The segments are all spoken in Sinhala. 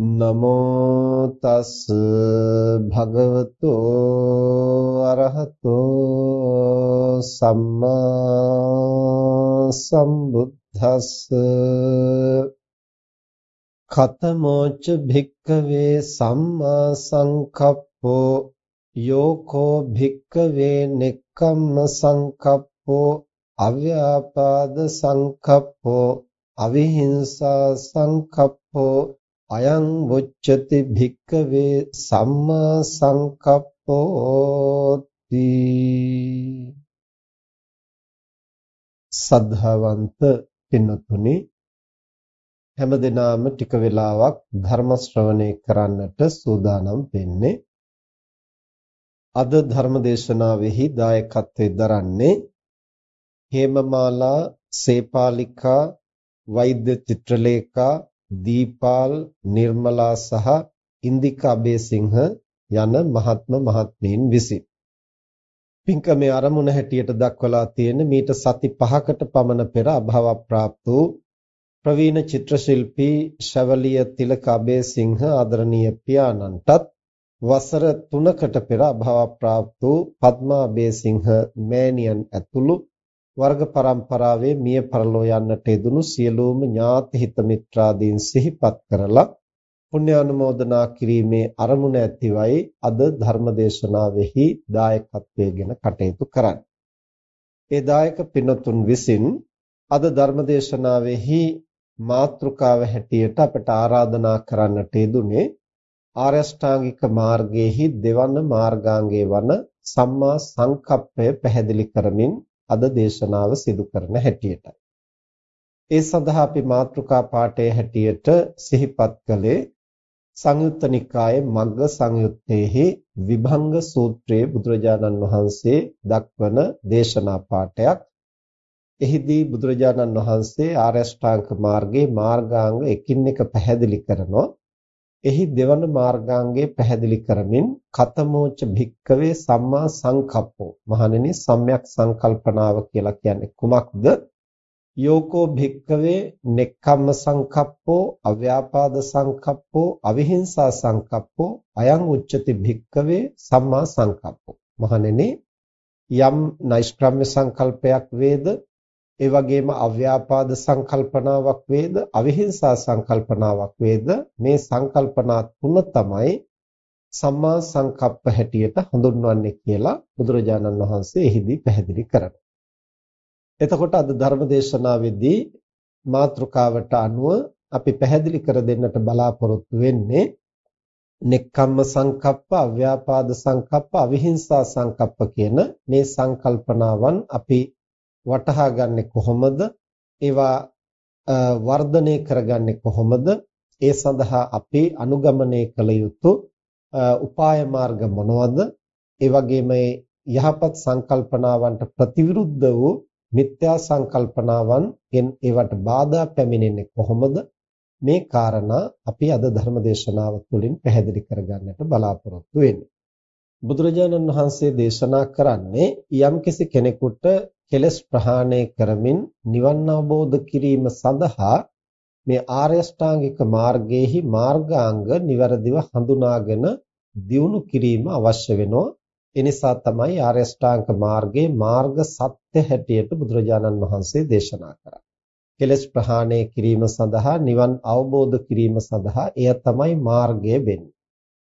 නමෝ තස් භගවතෝ අරහතෝ සම්මා සම්බුද්දස්ස ඛතමෝච භික්කවේ සම්මා සංකප්පෝ යෝකෝ භික්කවේ නෙක්ඛම්ම සංකප්පෝ අව්‍යාපාද සංකප්පෝ අවිහිංසා සංකප්පෝ අයං වොච්චති භික්කවේ සම්මා සංකප්පෝති। සද්ධාවන්ත පින්නතුනි හැමදෙනාම ටික වෙලාවක් ධර්ම ශ්‍රවණය කරන්නට සූදානම් වෙන්නේ අද ධර්ම දේශනාවෙහි දායකත්වයෙන් දරන්නේ හේමමාලා සේපාලිකා වෛද්‍ය චිත්‍රලේඛා දීපාල් නිර්මලා සහ ඉන්දික අබේසිංහ යන මහත්ම මහත්මීන් විසින්. පින්කමේ ආරමුණ හැටියට දක්වලා තියෙන මීට සති 5කට පමණ පෙර අභාව ප්‍රාප්ත වූ ප්‍රවීණ චිත්‍රශිල්පී ශවලිය තිලක අබේසිංහ ආදරණීය පියාණන්ටත් වසර 3කට පෙර අභාව ප්‍රාප්ත වූ පద్මා අබේසිංහ මෑණියන් ඇතුළු වර්ග પરම්පරාවේ මිය පරලෝ යන්නට යෙදුණු සියලුම ඥාති හිත මිත්‍රාදීන් සිහිපත් කරලා පුණ්‍ය අනුමෝදනා කිරීමේ අරමුණ ඇතිවයි අද ධර්ම දේශනාවෙහි දායකත්වයෙන් කටයුතු කරන්නේ. ඒ දායක පින්තුන් විසින් අද ධර්ම දේශනාවෙහි මාතෘකාව හැටියට අපට ආරාධනා කරන්නට යෙදුනේ ආරෂ්ඨාංගික මාර්ගයේහි දෙවන මාර්ගාංගයේ වන සම්මා සංකප්පය පැහැදිලි කරමින් අද දේශනාව සිදු කරන හැටියටයි. ඒ සඳහා අපි මාතෘකා පාඨයේ හැටියට සිහිපත් කළේ සංයුත්ත නිකායේ මග්ග සංයුත්තේහි විභංග සූත්‍රයේ බුදුරජාණන් වහන්සේ දක්වන දේශනා පාඨයක්. එහිදී බුදුරජාණන් වහන්සේ ආරෂ්ඨාංග මාර්ගයේ මාර්ගාංග එකින් එක පැහැදිලි කරනවා. එහි දෙවන මාර්ගාංගයේ පැහැදිලි කරමින් කතමෝච භික්කවේ සම්මා සංකප්පෝ. මහණෙනි සම්‍යක් සංකල්පනාව කියලා කියන්නේ කුමක්ද? යෝකෝ භික්කවේ නෙක්ඛම්ම සංකප්පෝ අව්‍යාපාද සංකප්පෝ අවිහිංසා සංකප්පෝ අයං උච්චති භික්කවේ සම්මා සංකප්පෝ. මහණෙනි යම් නෛෂ්ක්‍රම්‍ය සංකල්පයක් වේද? ඒ වගේම අව්‍යාපාද සංකල්පනාවක් වේද අවිහිංසා සංකල්පනාවක් වේද මේ සංකල්පනා තුන තමයි සම්මා සංකප්ප හැටියට හඳුන්වන්නේ කියලා බුදුරජාණන් වහන්සේ එහිදී පැහැදිලි කරනවා. එතකොට අද ධර්ම දේශනාවේදී මාතෘකාවට අනුව අපි පැහැදිලි කර දෙන්නට බලාපොරොත්තු වෙන්නේ නෙක්ඛම්ම සංකප්ප, අව්‍යාපාද සංකප්ප, අවිහිංසා සංකප්ප කියන මේ සංකල්පනාවන් අපි වටහා ගන්නෙ කොහොමද? ඒවා වර්ධනය කරගන්නේ කොහොමද? ඒ සඳහා අපි අනුගමනය කළ යුතු උපාය මාර්ග මොනවද? ඒ වගේම යහපත් සංකල්පනාවන්ට ප්‍රතිවිරුද්ධ වූ මිත්‍යා සංකල්පනාවන් ඒවට බාධා පැමිණෙන්නේ කොහොමද? මේ කාරණා අපි අද ධර්ම දේශනාව තුළින් පැහැදිලි කරගන්නට බලාපොරොත්තු වෙන්නේ. බුදුරජාණන් වහන්සේ දේශනා කරන්නේ යම්කිසි කෙනෙකුට කෙලස් ප්‍රහාණය කරමින් නිවන් අවබෝධ කිරීම සඳහා මේ ආර්ය ශ්‍රාංගික මාර්ගයේහි මාර්ගාංග નિවරදිව හඳුනාගෙන දියුණු කිරීම අවශ්‍ය වෙනවා. ඒ නිසා තමයි ආර්ය ශ්‍රාංග මාර්ගයේ මාර්ග සත්‍ය හැටියට බුදුරජාණන් වහන්සේ දේශනා කරන්නේ. කෙලස් ප්‍රහාණය කිරීම සඳහා නිවන් අවබෝධ කිරීම සඳහා එය තමයි මාර්ගය වෙන්නේ.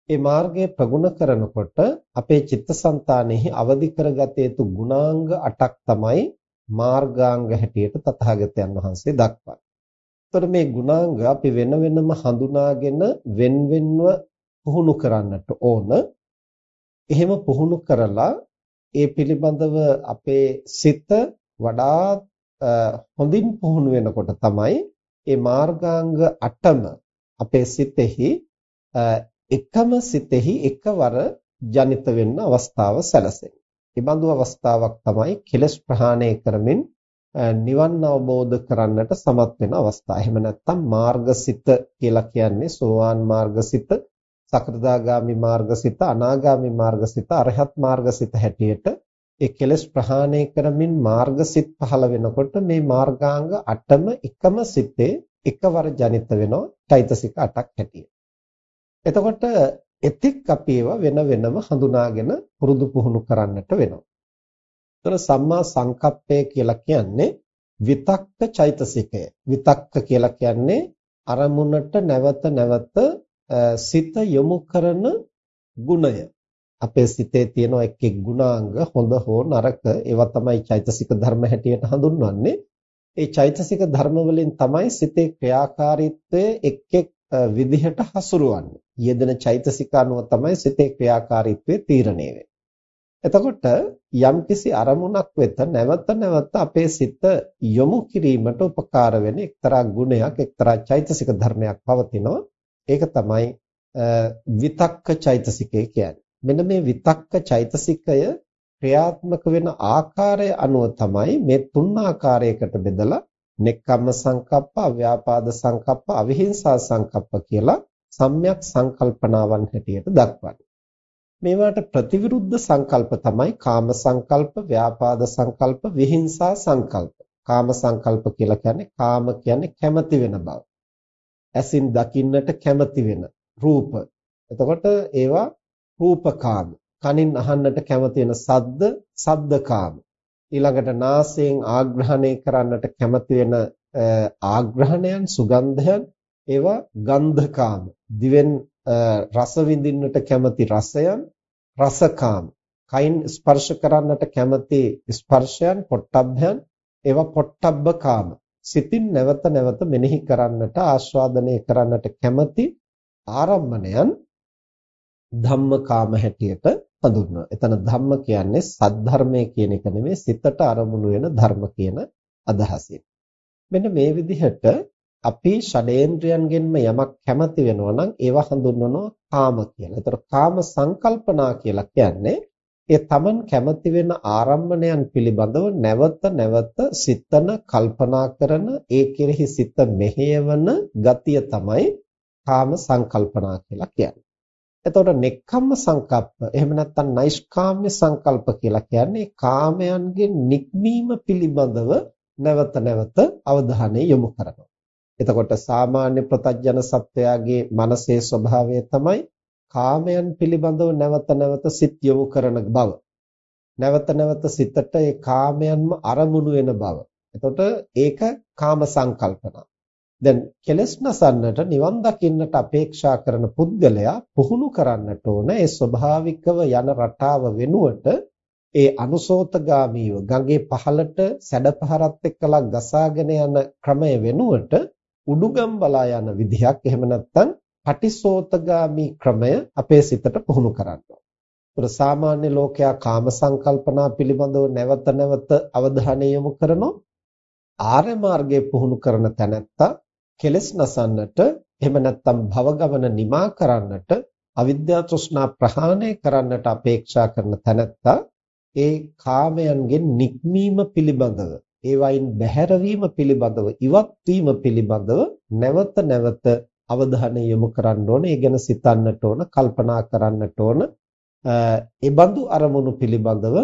ඒ මාර්ගය ප්‍රගුණ කරනකොට අපේ චිත්තසංතානෙහි අවදි කරගත යුතු ගුණාංග 8ක් තමයි මාර්ගාංග හැටියට තථාගතයන් වහන්සේ දක්වන්නේ. එතකොට මේ ගුණාංග අපි වෙන වෙනම හඳුනාගෙන වෙන වෙනව පුහුණු කරන්නට ඕන. එහෙම පුහුණු කරලා ඒ පිළිබඳව අපේ සිත වඩාත් හොඳින් පුහුණු වෙනකොට තමයි මේ මාර්ගාංග 8ම අපේ සිතෙහි එකම සිතෙහි එකවර ජනිත වෙන්න අවස්ථාව සැලසෙන්නේ. ඒ බඳු අවස්ථාවක් තමයි කෙලස් ප්‍රහාණය කරමින් නිවන් අවබෝධ කරන්නට සමත් වෙන අවස්ථාව. එහෙම නැත්නම් මාර්ගසිත කියලා කියන්නේ සෝවාන් මාර්ගසිත, සකෘදාගාමි මාර්ගසිත, අනාගාමි මාර්ගසිත, අරහත් මාර්ගසිත හැටියට ඒ කෙලස් ප්‍රහාණය කරමින් මාර්ගසිත පහළ වෙනකොට මේ මාර්ගාංග 8ම එකම සිතේ එකවර ජනිත වෙනවා චෛතසික 8ක් හැටියට. එතකොට එතික් අපි ඒවා වෙන වෙනම හඳුනාගෙන පුරුදු පුහුණු කරන්නට වෙනවා. එතන සම්මා සංකප්පය කියලා කියන්නේ විතක්ක චෛතසිකය. විතක්ක කියලා කියන්නේ අරමුණට නැවත නැවත සිත යොමු කරන ගුණය. අපේ සිතේ තියෙන එක් එක් ගුණාංග හොඳ හෝ නරක ඒවා තමයි චෛතසික ධර්ම හැටියට හඳුන්වන්නේ. ඒ චෛතසික ධර්ම වලින් තමයි සිතේ ක්‍රියාකාරීත්වය එක් එක් විදිහට හසුරුවන්නේ. යෙදෙන චෛතසික අනුව තමයි සිතේ ක්‍රියාකාරීත්වය තීරණය වෙන්නේ. එතකොට යම්කිසි අරමුණක් වෙත නැවත නැවත අපේ සිත යොමු කිරීමට උපකාර වෙන එක්තරා ගුණයක් එක්තරා චෛතසික ධර්මයක් පවතිනවා. ඒක තමයි විතක්ක චෛතසිකය කියන්නේ. මෙන්න මේ විතක්ක චෛතසිකය ක්‍රියාත්මක වෙන ආකාරය අනුව තමයි මේ තුන් ආකාරයකට බෙදලා නෙක්ඛම්ම සංකප්ප, අව්‍යාපාද සංකප්ප, අවිහිංසා සංකප්ප කියලා සම්‍යක් සංකල්පනාවන් හැටියට දක්වන්නේ. මේවට ප්‍රතිවිරුද්ධ සංකල්ප තමයි කාම සංකල්ප, ව්‍යාපාද සංකල්ප, විහිංසා සංකල්ප. කාම සංකල්ප කියලා කියන්නේ කාම කියන්නේ කැමති වෙන බව. ඇසින් දකින්නට කැමති වෙන රූප. එතකොට ඒවා රූපකාම. කනින් අහන්නට කැමති වෙන සද්ද, සද්දකාම. ඊළඟට නාසයෙන් ආග්‍රහණය කරන්නට කැමති වෙන ආග්‍රහණයන්, සුගන්ධයන් ඒවා ගන්ධකාම. දිවෙන් රස විඳින්නට කැමති රසයන්, රසකාම. කයින් ස්පර්ශ කරන්නට කැමති ස්පර්ශයන්, පොට්ටබ්බයන් ඒවා පොට්ටබ්බකාම. සිතින් නැවත නැවත මෙනෙහි කරන්නට ආස්වාදනය කරන්නට කැමති ආරම්මණයන් ධම්මකාම හැටියට හඳුන්වනවා. එතන ධම්ම කියන්නේ සද්ධර්මයේ කියන එක නෙමෙයි සිතට අරමුණු වෙන ධර්ම කියන අදහසින්. මෙන්න මේ විදිහට අපි ෂඩේන්ද්‍රයන්ගෙන්ම යමක් කැමති වෙනවා නම් ඒවා හඳුන්වනවා කාම කියලා. ඒතර කාම සංකල්පනා කියලා කියන්නේ ඒ තමන් කැමති වෙන ආරම්මණයන් පිළිබඳව නැවත නැවත සිතන කල්පනා කරන ඒ කෙරෙහි සිත මෙහෙයවන ගතිය තමයි කාම සංකල්පනා කියලා කියන්නේ. එතකොට නෙක්ඛම්ම සංකප්ප එහෙම නැත්නම් නෛෂ්කාම්‍ය සංකල්ප කියලා කියන්නේ කාමයන්ගේ නික්මීම පිළිබඳව නැවත නැවත අවධානය යොමු කරනවා. එතකොට සාමාන්‍ය ප්‍රතඥ සත්වයාගේ මනසේ ස්වභාවය තමයි කාමයන් පිළිබඳව නැවත නැවත සිත් යොමු කරන බව. නැවත නැවත සිතට ඒ කාමයන්ම අරමුණු වෙන බව. එතකොට ඒක කාම සංකල්පන. දැන් කෙලස් නසන්නට නිවන් දකින්නට අපේක්ෂා කරන පුද්ගලයා පුහුණු කරන්නට ඕන ඒ ස්වභාවිකව යන රටාව වෙනුවට ඒ අනුසෝතගාමීව ගඟේ පහළට සැඩපහරත් එක්කලා ගසාගෙන යන ක්‍රමය වෙනුවට උඩුගම් බලා යන විදිහක් එහෙම නැත්නම් පටිසෝතගාමී ක්‍රමය අපේ සිතට පුහුණු කරන්න ඕන. සාමාන්‍ය ලෝකයා කාම සංකල්පනා පිළිබඳව නැවත නැවත අවධානය යොමු කරනවා. ආර්ය මාර්ගයේ පුහුණු කරන තැනැත්තා කෙලස් නසන්නට එහෙම නැත්නම් භව ගමන නිමා කරන්නට අවිද්‍යා තෘෂ්ණා ප්‍රහාණය කරන්නට අපේක්ෂා කරන තැනැත්තා ඒ කාමයන්ගෙන් නික්මීම පිළිබඳව ඒවයින් බැහැරවීම පිළිබඳව ඉවත් වීම පිළිබඳව නැවත නැවත අවධානය යොමු කරන්න ඕන. ඒ ගැන සිතන්නට ඕන, කල්පනා කරන්නට ඕන. ඒ බඳු අරමුණු පිළිබඳව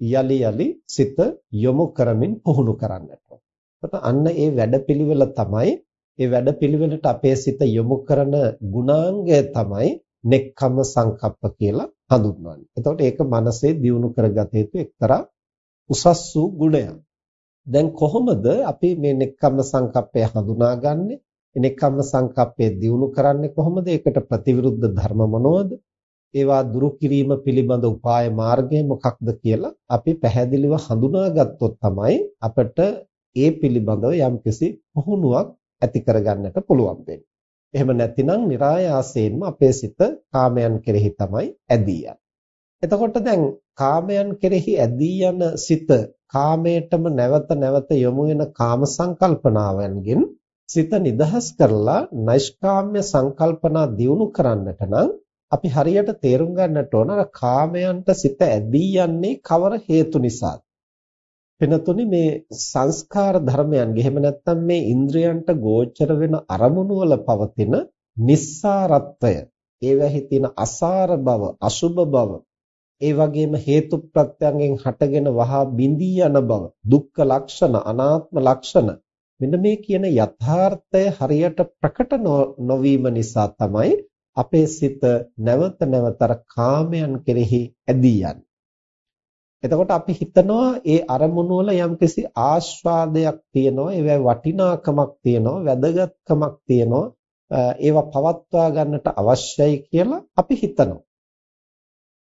යලි යලි සිත යොමු කරමින් පුහුණු කරන්නට ඕන. අන්න ඒ වැඩපිළිවෙල තමයි ඒ වැඩපිළිවෙලට අපේ සිත යොමු කරන ගුණාංගය තමයි නෙක්ඛම්ම සංකප්ප කියලා හඳුන්වන්නේ. එතකොට ඒක මනසේ දියුණු කරගත යුතු එක්තරා උසස් වූ ගුණයක්. දැන් කොහොමද අපි මේ නෙක්ඛම්ම සංකප්පය හඳුනාගන්නේ? නෙක්ඛම්ම සංකප්පය දියුණු කරන්නේ කොහොමද? ඒකට ප්‍රතිවිරුද්ධ ධර්ම මොනවද? ඒවා දුරු කිරීම පිළිබඳ උපාය මාර්ගය මොකක්ද කියලා අපි පැහැදිලිව හඳුනාගත්තොත් තමයි අපිට ඒ පිළිබඳව යම්කිසි පුහුණුවක් ඇති කරගන්නට පුළුවන් වෙන්නේ. එහෙම නැතිනම් નિરાයාසයෙන්ම අපේ සිත කාමයන් කෙරෙහි තමයි ඇදී එතකොට දැන් කාමයන් කෙරෙහි ඇදී යන සිත කාමයටම නැවත නැවත යොමු වෙන කාම සංකල්පනාවන්ගෙන් සිත නිදහස් කරලා නෛෂ්කාම්‍ය සංකල්පනා දියුණු කරන්නට නම් අපි හරියට තේරුම් ගන්නට ඕන කාමයන්ට සිත ඇදී යන්නේ කවර හේතු නිසාද? වෙනතුනි මේ සංස්කාර ධර්මයන්ගේ එහෙම නැත්නම් මේ ඉන්ද්‍රයන්ට ගෝචර වෙන අරමුණු වල පවතින නිස්සාරත්වය ඒවැහි තියෙන අසාර බව අසුබ බව ඒ වගේම හේතු ප්‍රත්‍යයෙන් හටගෙන වහා බිඳී යන බව දුක්ඛ ලක්ෂණ අනාත්ම ලක්ෂණ මෙන්න මේ කියන යථාර්ථය හරියට ප්‍රකට නොවීම නිසා තමයි අපේ සිත නැවත නැවතර කාමයන් කෙරෙහි ඇදී යන්නේ. එතකොට අපි හිතනවා ඒ අරමුණු වල යම්කිසි ආස්වාදයක් තියෙනවා ඒවැ වටිනාකමක් තියෙනවා වැදගත්කමක් තියෙනවා ඒවා පවත්වා ගන්නට අවශ්‍යයි කියලා අපි හිතනවා.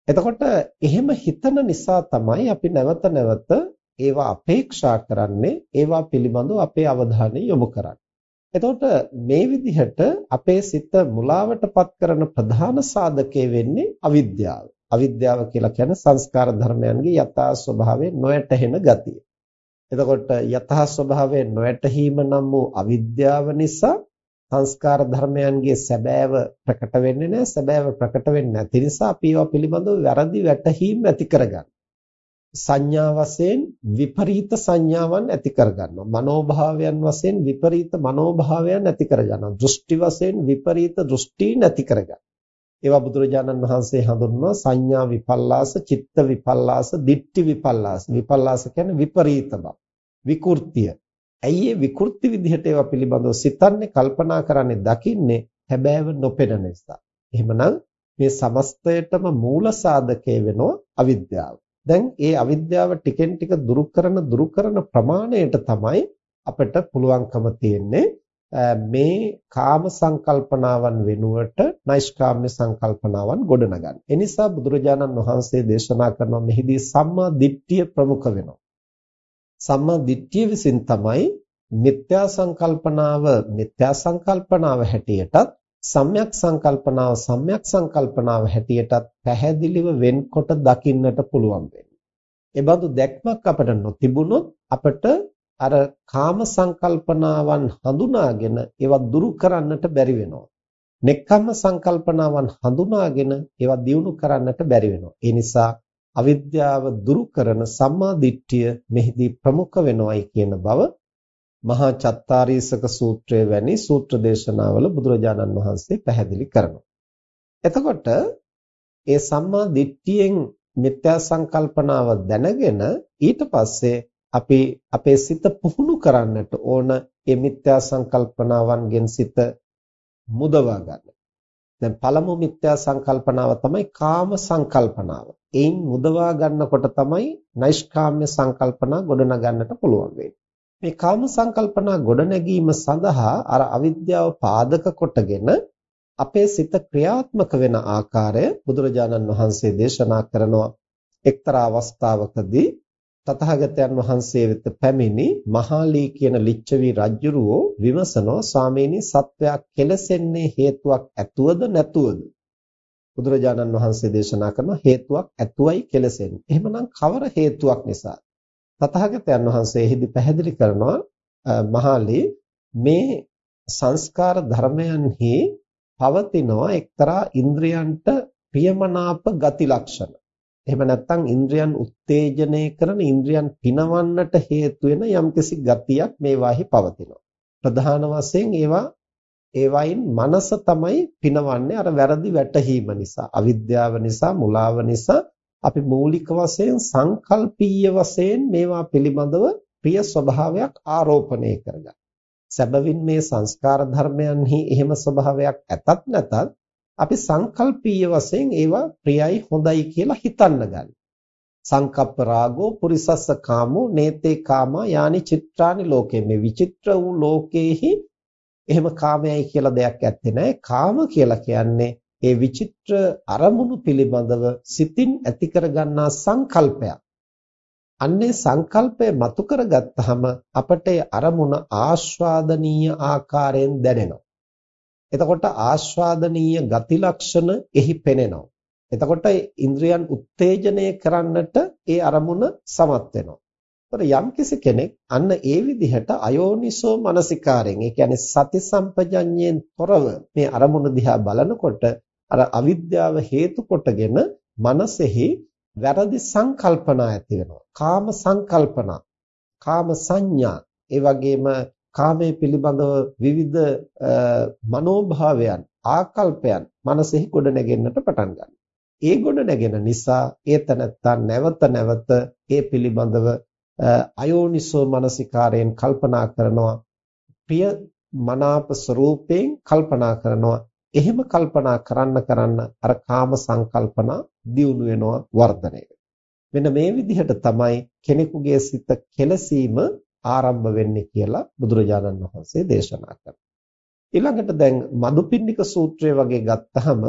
එතකොට එහෙම හිතන නිසා තමයි අපි නැවත නැවත ඒවා අපේක්ෂා කරන්නේ ඒවා පිළිබඳව අපේ අවධානය යොමු කරන්නේ එතකොට මේ විදිහට අපේ සිත මුලාවටපත් කරන ප්‍රධාන සාධකය වෙන්නේ අවිද්‍යාව අවිද්‍යාව කියලා කියන්නේ සංස්කාර ධර්මයන්ගේ යථා ස්වභාවය නොයැටහෙන ගතිය. එතකොට යථා ස්වභාවය නොයැටහීම නම් වූ අවිද්‍යාව නිසා සංස්කාර ධර්මයන්ගේ සැබෑව ප්‍රකට වෙන්නේ නැහැ. සැබෑව ප්‍රකට වෙන්නේ නැති නිසා අපි ඒවා පිළිබඳව වැරදි වැටහීම් ඇති කරගන්නවා. සංඥා වශයෙන් විපරීත සංඥාවන් ඇති කරගන්නවා. මනෝභාවයන් වශයෙන් විපරීත මනෝභාවයන් ඇති කරගන්නවා. දෘෂ්ටි වශයෙන් විපරීත දෘෂ්ටි නැති කරගන්නවා. ඒවා බුදුරජාණන් වහන්සේ හඳුන්වනවා සංඥා විපල්ලාස, චිත්ත විපල්ලාස, දිට්ඨි විපල්ලාස. විපල්ලාස කියන්නේ විපරීත බව. විකෘතිය. ඇයි ඒ විකෘති විදිහට ඒවා පිළිබඳව සිතන්නේ, කල්පනා කරන්නේ, දකින්නේ හැබෑව නොපෙනෙන නිසා. එහෙමනම් මේ සමස්තයටම මූල සාධකය වෙනවා අවිද්‍යාව. දැන් ඒ අවිද්‍යාව ටිකෙන් ටික දුරු කරන දුරු කරන ප්‍රමාණයට තමයි අපිට පුළුවන්කම තියෙන්නේ මේ කාම සංකල්පනාවන් වෙනුවට නෛෂ්කාම්‍ය සංකල්පනාවන් ගොඩනගන්න. ඒ නිසා බුදුරජාණන් වහන්සේ දේශනා කරන මෙහිදී සම්මා දිට්ඨිය ප්‍රමුඛ වෙනවා. සම්මා දිට්ඨිය විසින් තමයි මිත්‍යා සංකල්පනාව මිත්‍යා සංකල්පනාව හැටියටත් සම්‍යක් සංකල්පනාව සම්‍යක් සංකල්පනාව හැටියටත් පැහැදිලිව වෙන්කොට දකින්නට පුළුවන් වෙන්නේ. ඒ බඳු දැක්මක් අපට නොතිබුණොත් අපට අර කාම සංකල්පනාවන් හඳුනාගෙන ඒවා දුරු කරන්නට බැරි වෙනවා. නෙක්ඛම්ම සංකල්පනාවන් හඳුනාගෙන ඒවා දියුණු කරන්නට බැරි වෙනවා. ඒ නිසා අවිද්‍යාව දුරු කරන සම්මා දිට්ඨිය මෙහිදී ප්‍රමුඛ වෙනවයි කියන බව මහා චත්තාරීසක සූත්‍රය වැනි සූත්‍ර දේශනාවල බුදුරජාණන් වහන්සේ පැහැදිලි කරනවා. එතකොට ඒ සම්මා දිට්ඨියෙන් මිත්‍යා සංකල්පනාව දැනගෙන ඊට පස්සේ අපි අපේ සිත පුහුණු කරන්නට ඕන මේ මිත්‍යා සංකල්පනාවන්ගෙන් සිත මුදවා ගන්න. දැන් පළමු මිත්‍යා සංකල්පනාව තමයි කාම සංකල්පනාව. එයින් මුදවා ගන්නකොට තමයි නෛෂ්කාම්‍ය සංකල්පනා ගොඩනගන්නට පුළුවන් මේ කාම සංකල්පනා ගොඩනැගීම සඳහා අර අවිද්‍යාව පාදක කොටගෙන අපේ සිත ක්‍රියාත්මක වෙන ආකාරය බුදුරජාණන් වහන්සේ දේශනා කරනවා එක්තරා අවස්ථාවකදී තථාගතයන් වහන්සේ වෙත පැමිණි මහාලී කියන ලිච්ඡවි රජුරෝ විමසනවා ස්වාමීනි සත්වයා කෙලසෙන්නේ හේතුවක් ඇතුවද නැතුවද? බුදුරජාණන් වහන්සේ දේශනා කරන හේතුවක් ඇතුවයි කෙලසෙන්නේ. එහෙමනම් කවර හේතුවක් නිසා? තථාගතයන් වහන්සේ එහිදී පැහැදිලි කරනවා මහාලී මේ සංස්කාර ධර්මයන්හි පවතිනවා එක්තරා ඉන්ද්‍රයන්ට ප්‍රියමනාප ගති ලක්ෂණ. එහෙම නැත්නම් ඉන්ද්‍රයන් උත්තේජනය කරන ඉන්ද්‍රයන් පිනවන්නට හේතු වෙන යම්කිසි ගතියක් මේවාහි පවතිනවා. ප්‍රධාන වශයෙන් ඒවා ඒවයින් මනස තමයි පිනවන්නේ අර වැරදි වැටහීම නිසා, අවිද්‍යාව නිසා, මුලාව නිසා අපි මූලික වශයෙන් සංකල්පීය වශයෙන් මේවා පිළිබඳව ප්‍රිය ස්වභාවයක් ආරෝපණය කරගන්න. සැබවින් මේ සංස්කාර ධර්මයන්හි එහෙම ස්වභාවයක් ඇතත් නැතත් අපි සංකල්පීය වශයෙන් ඒවා ප්‍රියයි හොඳයි කියලා හිතන්න ගන්න. සංකප්ප රාගෝ පුරිසස්ස කාමෝ නේතේ කාමා යානි චිත්‍රානි ලෝකේ මේ විචිත්‍ර වූ ලෝකේහි එහෙම කාමයයි කියලා දෙයක් ඇත්තේ නැහැ. කාම කියලා කියන්නේ ඒ විචිත්‍ර අරමුණු පිළිබඳව සිතින් ඇති කරගන්නා සංකල්පයක්. අන්නේ සංකල්පය මතු කරගත්තාම අපට අරමුණ ආස්වාදනීය ආකාරයෙන් දැනෙනවා. එතකොට ආස්වාදනීය ගති ලක්ෂණ එහි පෙනෙනවා. එතකොට ඉන්ද්‍රියන් උත්තේජනය කරන්නට ඒ අරමුණ සමත් වෙනවා. ඒතර යම්කිසි කෙනෙක් අන්න ඒ විදිහට අයෝනිසෝ මනසිකාරයෙන් ඒ කියන්නේ සති සම්පජඤ්ඤයෙන් තොරව මේ අරමුණ දිහා බලනකොට අර අවිද්‍යාව හේතු කොටගෙන මනසෙහි වැරදි සංකල්පනා ඇති වෙනවා. කාම සංකල්පනා, කාම සංඥා, ඒ වගේම කාමයේ පිළිබඳව විවිධ මනෝභාවයන්, ආකල්පයන් මනසෙහි ගොඩනැගෙන්නට පටන් ගන්නවා. ඒ ගොඩනැගෙන නිසා ඒ තනත්තා නැවත නැවත ඒ පිළිබඳව අයෝනිසෝ මනසිකාරයෙන් කල්පනා කරනවා. ප්‍රිය මනාප ස්වરૂපයෙන් කල්පනා කරනවා. එහෙම කල්පනා කරන්න කරන්න අර කාම සංකල්පනා දියුණු වෙනවා වර්ධනය මෙන්න මේ විදිහට තමයි කෙනෙකුගේ සිත කෙලසීම ආරම්භ වෙන්නේ කියලා බුදුරජාණන් වහන්සේ දේශනා කරනවා. ඊළඟට දැන් මදුපිණ්ඩික සූත්‍රය වගේ ගත්තහම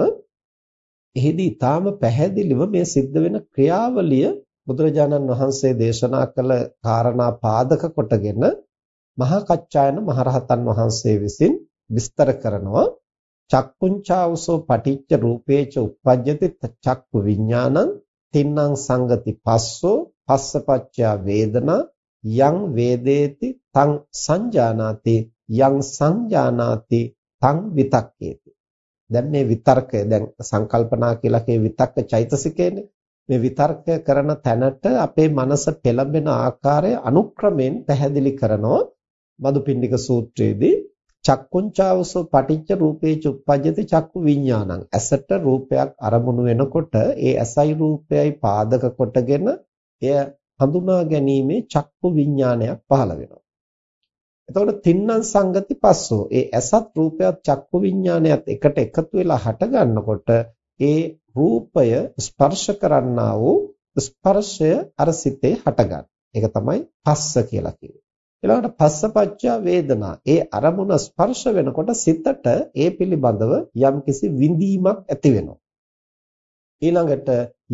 එහිදී ඊටාම පැහැදිලිව මේ සිද්ධ වෙන ක්‍රියාවලිය බුදුරජාණන් වහන්සේ දේශනා කළ කාරණා පාදක කොටගෙන මහා කච්චායන මහරහතන් වහන්සේ විසින් විස්තර කරනවා. චක්කුංචාවසෝ පටිච්ච රූපේච උප්පජ්ජති චක්කු විඥානං තින්නම් සංගති පස්සෝ පස්සපච්චා වේදනා යං වේදේති තං සංජානාති යං සංජානාති තං විතක්කේති. දැන් මේ විතර්කය දැන් සංකල්පනා කියලා කියේ විතක්ක චෛතසිකේනේ. මේ විතර්ක කරන තැනට අපේ මනස පෙළඹෙන ආකාරය අනුක්‍රමයෙන් පැහැදිලි කරනවා මදුපිණ්ඩික සූත්‍රයේදී චක්කුංචාවසෝ පටිච්ච රූපේච උප්පජ්ජති චක්කු විඥානං ඇසට රූපයක් අරමුණු වෙනකොට ඒ ඇසයි රූපයයි පාදක කොටගෙන එය හඳුනා ගැනීමේ චක්කු විඥානයක් පහළ වෙනවා එතකොට තින්නම් සංගති පස්සෝ ඒ ඇසත් රූපයත් චක්කු විඥානයත් එකට එකතු වෙලා හට ගන්නකොට ඒ රූපය ස්පර්ශ කරන්නා වූ ස්පර්ශය අර සිතේ හටගන්න. ඒක තමයි පස්ස කියලා කියන්නේ. ඊළඟට පස්සපච්චා වේදනා. ඒ අරමුණ ස්පර්ශ වෙනකොට සිතට ඒ පිළිබඳව යම්කිසි විඳීමක් ඇති වෙනවා. ඊළඟට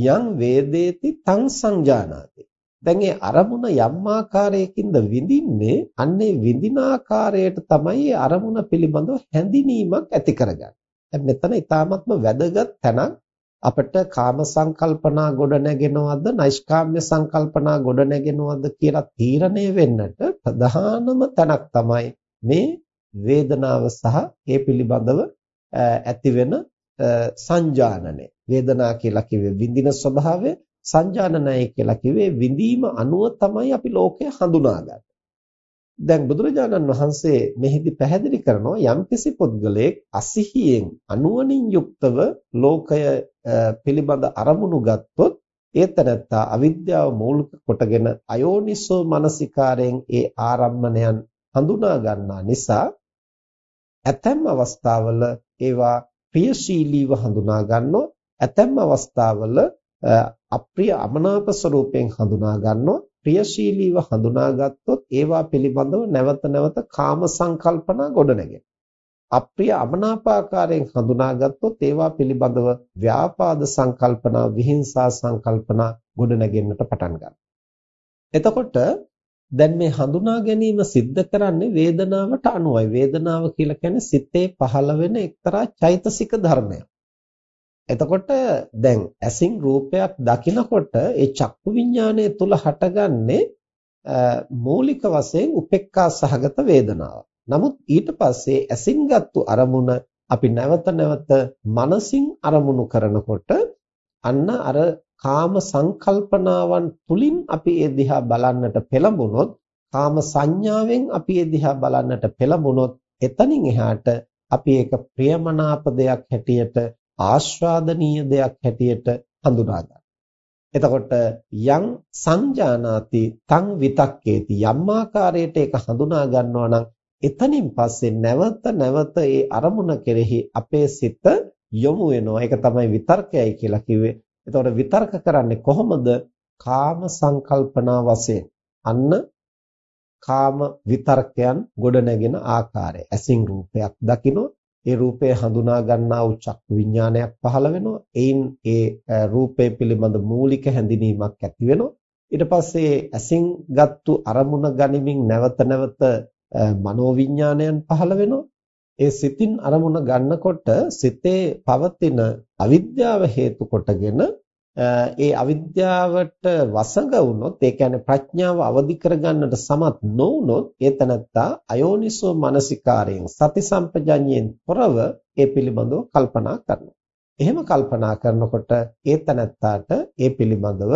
යම් වේදේති තං සංජානාති. දැන් මේ අරමුණ යම් ආකාරයකින්ද විඳින්නේ අන්නේ විඳින ආකාරයට තමයි අරමුණ පිළිබඳව හැඳිනීමක් ඇති කරගන්නේ. දැන් මෙතන ඊ타ත්ම වැදගත් තැනක් අපිට කාම සංකල්පනා ගොඩ නැගෙනවද නෛෂ්කාම්‍ය සංකල්පනා ගොඩ නැගෙනවද කියලා තීරණය වෙන්නට ප්‍රධානම තැනක් තමයි මේ වේදනාව සහ ඒ පිළිබඳව ඇතිවෙන සංජානනය වේදනා කියලා කිව්වේ විඳින ස්වභාවය සංජානනය කියලා කිව්වේ විඳීම අනුව තමයි අපි ලෝකය හඳුනාගන්නේ. දැන් බුදුරජාණන් වහන්සේ මෙහිදී පැහැදිලි කරනවා යම්කිසි පුද්ගලයෙක් අසිහියෙන් අනුවණින් යුක්තව ලෝකය පිළිබඳ අරමුණු ගත්තොත් ඒ තැනත්තා අවිද්‍යාව මූලික කොටගෙන අයෝනිසෝ මනසිකාරයෙන් ඒ ආරම්මණයන් හඳුනා ගන්නා නිසා ඇතැම් අවස්ථාවල ඒවා ප්‍රියශීලීව හඳුනා ගන්නවා ඇතැම් අවස්ථාවල අප්‍රිය අමනාප ස්වરૂපයෙන් හඳුනා ගන්නවා ප්‍රියශීලීව හඳුනාගත්තොත් ඒවා පිළිබඳව නැවත නැවත කාම සංකල්පනා ගොඩනැගෙනවා. අප්‍රිය අමනාපාකාරයෙන් හඳුනාගත්තොත් ඒවා පිළිබඳව ව්‍යාපාද සංකල්පනා විහිංසා සංකල්පනා ගොඩනැගෙන්නට පටන් ගන්නවා. එතකොට දැන් මේ හඳුනා ගැනීම සිද්ධ කරන්නේ වේදනාවට අනුවයි. වේදනාව කියලා කියන්නේ සිතේ පහළ වෙන එක්තරා චෛතසික ධර්මයක්. එතකොට දැන් ඇසින් රූපයක් දකිනකොට ඒ චක්කු විඥානය තුල හටගන්නේ මූලික වශයෙන් උපේක්ඛා සහගත වේදනාව. නමුත් ඊට පස්සේ ඇසින් ගත්තු අරමුණ අපි නැවත නැවත මනසින් අරමුණු කරනකොට අන්න අර කාම සංකල්පනාවන් තුලින් අපි ඒ දිහා බලන්නට පෙළඹුණොත් කාම සංඥාවෙන් අපි ඒ දිහා බලන්නට පෙළඹුණොත් එතනින් එහාට අපි ඒක ප්‍රියමනාප දෙයක් හැටියට ආස්වාදනීය දෙයක් හැටියට හඳුනා ගන්නවා. එතකොට යම් සංජානාති තං විතක්කේති යම් ආකාරයට ඒක හඳුනා ගන්නවා නම් එතනින් පස්සේ නැවත නැවත ඒ අරමුණ කෙරෙහි අපේ සිත යොමු වෙනවා. ඒක තමයි විතර්කයයි කියලා කිව්වේ. එතකොට විතර්ක කරන්නේ කොහොමද? කාම සංකල්පනා වශයෙන්. අන්න කාම විතර්කයන් ගොඩනැගෙන ආකාරය. ඇසින් රූපයක් දකිනොත් ඒ රූපය හඳුනා ගන්නා වූ චක්කු විඥානයක් පහළ වෙනවා. එයින් ඒ රූපය පිළිබඳ මූලික හැඳිනීමක් ඇති වෙනවා. ඊට පස්සේ ඇසින් ගත්තු අරමුණ ගනිමින් නැවත නැවත මනෝවිඥානයන් පහළ වෙනවා. ඒ සිතින් අරමුණ ගන්නකොට සිතේ පවතින අවිද්‍යාව හේතු කොටගෙන ඒ අවිද්‍යාවට වසඟ වුණොත් ඒ කියන්නේ ප්‍රඥාව අවදි කරගන්නට සමත් නොවුනොත් ඒ තනත්තා අයෝනිසෝ මනසිකාරයෙන් සති සම්පජඤ්ඤයෙන් තොරව ඒ පිළිබඳව කල්පනා කරනවා. එහෙම කල්පනා කරනකොට ඒ තනත්තාට ඒ පිළිබඳව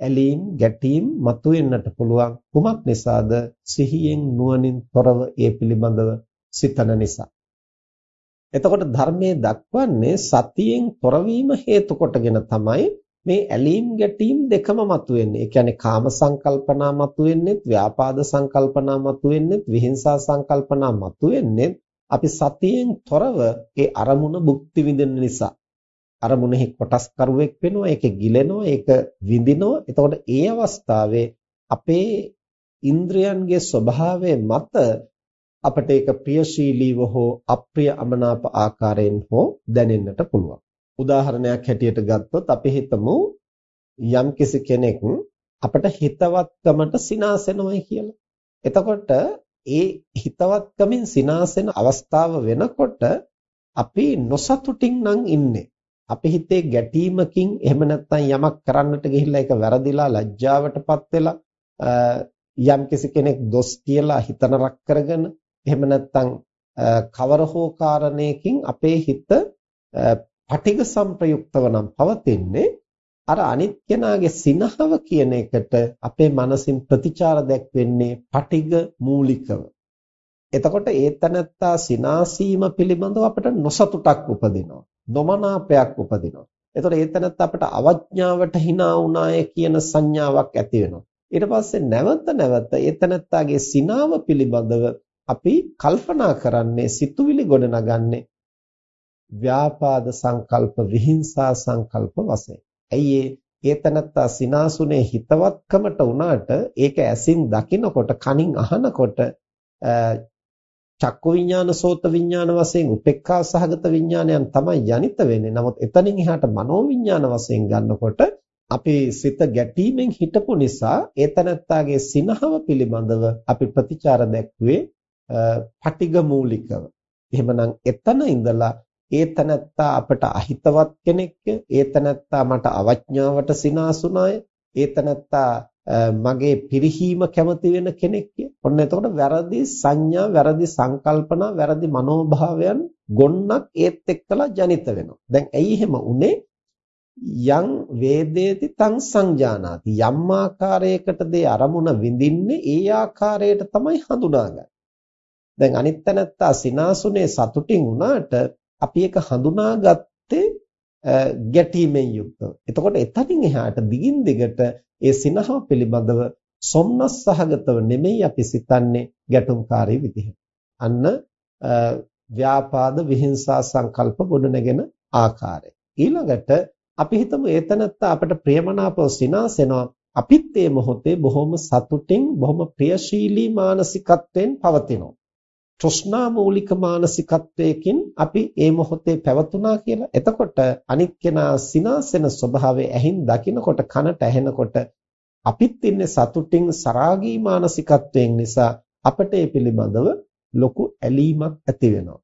ඇලීම් ගැටීම් මතුවෙන්නට පුළුවන් කුමක් නිසාද සිහියෙන් නුවණින් තොරව ඒ පිළිබඳව සිතන නිසා එතකොට ධර්මයේ දක්වන්නේ සතියෙන් තොරවීම හේතු කොටගෙන තමයි මේ ඇලීම් ගැටීම් දෙකම මතුවෙන්නේ. ඒ කියන්නේ කාම සංකල්පනා මතුවෙන්නේත්, ව්‍යාපාද සංකල්පනා මතුවෙන්නේත්, විහිංසා සංකල්පනා මතුවෙන්නේත් අපි සතියෙන් තොරව ඒ අරමුණ භුක්ති විඳින නිසා. අරමුණෙහි කොටස් කරුවෙක් වෙනවා, ඒකේ ගිලෙනවා, ඒක විඳිනවා. එතකොට ඒ අවස්ථාවේ අපේ ඉන්ද්‍රයන්ගේ ස්වභාවය මත අපට ඒක ප්‍රියශීලීව හෝ අප්‍රිය අමනාප ආකාරයෙන් හෝ දැනෙන්නට පුළුවන්. උදාහරණයක් හැටියට ගත්තොත් අපි හිතමු යම්කිසි කෙනෙක් අපට හිතවත්කමට සිනාසෙනවයි කියලා. එතකොට ඒ හිතවත්කමින් සිනාසෙන අවස්ථාව වෙනකොට අපි නොසතුටින් නම් ඉන්නේ. අපි හිතේ ගැටීමකින් එහෙම නැත්නම් යමක් කරන්නට ගිහිල්ලා ඒක වැරදිලා ලැජ්ජාවටපත් වෙලා යම්කිසි කෙනෙක් දොස් කියලා හිතනරක් කරගෙන එහෙම නැත්නම් කවර හෝ කාරණයකින් අපේ හිත පටිඝ සංප්‍රයුක්තව නම් පවතින්නේ අර අනිත් කෙනාගේ සිනහව කියන එකට අපේ මනසින් ප්‍රතිචාර දැක්වෙන්නේ පටිඝ මූලිකව. එතකොට ඒතනත්තා සිනාසීම පිළිබඳව අපට නොසතුටක් උපදිනවා. නොමනාපයක් උපදිනවා. එතකොට ඒතනත්තා අපට අවඥාවට hina වුණාය කියන සංඥාවක් ඇති වෙනවා. ඊට පස්සේ නැවත නැවත ඒතනත්තාගේ සිනාව පිළිබඳව අපි කල්පනා කරන්නේ සිතුවිලි ගොඩනගන්නේ ව්‍යාපාද සංකල්ප විහිංසා සංකල්ප වශයෙන්. ඇයි ඒ තනත්තා සිනාසුනේ හිතවත්කමට උනාට ඒක ඇසින් දකිනකොට කනින් අහනකොට චක්කු විඥාන සෝත විඥාන වශයෙන් උපේක්ඛා සහගත විඥානයන් තමයි ජනිත වෙන්නේ. නමුත් එතනින් එහාට මනෝ විඥාන වශයෙන් ගන්නකොට අපි සිත ගැටීමෙන් හිටපු නිසා ඒතනත්තාගේ සිනහව පිළිබඳව අපි ප්‍රතිචාර දැක්ුවේ පටිග මූලිකව. එහෙමනම් එතන ඉඳලා ඒ තනත්තා අපට අහිතවත් කෙනෙක්ය ඒ තනත්තා මට අවඥාවට සිනාසුනාය ඒ තනත්තා මගේ පිරිහීම කැමති වෙන කෙනෙක්ය ඔන්න එතකොට වැරදි සංඥා වැරදි සංකල්පනා වැරදි මනෝභාවයන් ගොන්නක් ඒත් එක්කලා ජනිත වෙනවා. දැන් ඇයි එහෙම උනේ යං වේදේති තං සංජානාති. යම් ආකාරයකටද අරමුණ විඳින්නේ ඒ ආකාරයට තමයි හඳුනාගන්නේ. දැන් අනිත් තැනත්තා සිනාසුනේ සතුටින් වුණාට අපි ඒක හඳුනාගත්තේ ගැටීමෙන් යුක්තව. එතකොට එතනින් එහාට දිගින් දිගට ඒ සිනහව පිළිබඳව සොම්නස් සහගතව නෙමෙයි අපි සිතන්නේ ගැටුම්කාරී විදිහට. අන්න ව්‍යාපාද විහිංසා සංකල්ප ගොඩනගෙන ආකාරය. ඊළඟට අපි හිතමු ඒතනත්ත අපට ප්‍රියමනාපව සිනාසෙනවා අපිත් මේ මොහොතේ බොහොම සතුටින් බොහොම ප්‍රියශීලී මානසිකත්වයෙන් පවතිනවා. තෘෂ්ණා මූලික මානසිකත්වයකින් අපි මේ මොහොතේ පැවතුනා කියලා. එතකොට අනිත් කෙනා සිනාසෙන ස්වභාවය ඇහින් දකිනකොට කනට ඇහෙනකොට අපිත් ඉන්නේ සතුටින් සරාගී මානසිකත්වයෙන් නිසා අපට ඒ පිළිබඳව ලොකු ඇලීමක් ඇති වෙනවා.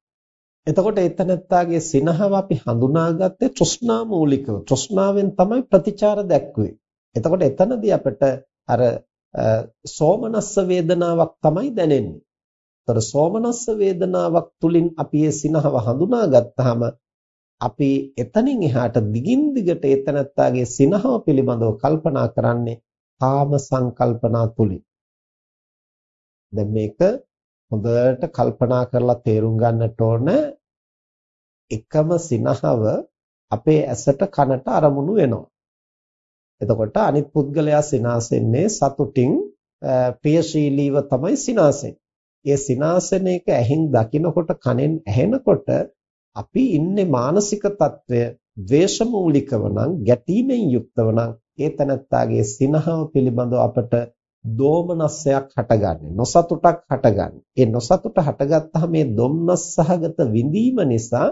එතකොට එතනත්තාගේ සිනහව අපි හඳුනාගත්තේ තෘෂ්ණා මූලිකව. තෘෂ්ණාවෙන් තමයි ප්‍රතිචාර දැක්වේ. එතකොට එතනදී අපිට අර සෝමනස්ස වේදනාවක් තමයි දැනෙන්නේ. ତර සෝමනස්ස වේදනාවක් තුලින් අපි ඒ සිනහව හඳුනා ගත්තාම අපි එතනින් එහාට දිගින් දිගට එතනත්තාගේ සිනහව පිළිබඳව කල්පනා කරන්නේ කාම සංකල්පනා තුලින්. දැන් මේක හොඳට කල්පනා කරලා තේරුම් ගන්නට ඕන එකම සිනහව අපේ ඇසට කනට අරමුණු වෙනවා. එතකොට අනිත් පුද්ගලයා සිනාසෙන්නේ සතුටින් ප්‍රියශීලීව තමයි සිනාසෙන්නේ. ඒ සිනාසන එක ඇහෙන් දකිනකොට කනෙන් ඇහෙනකොට අපි ඉන්නේ මානසික తত্ত্বය ද්වේෂමූලිකව නම් ගැටීමෙන් යුක්තව නම් ඒ තනත්තාගේ සිනහව පිළිබඳව අපට දෝමනස්සයක් හටගන්නේ නොසතුටක් හටගන්නේ. ඒ නොසතුට හටගත්තාම මේ දොම්නස් සහගත විඳීම නිසා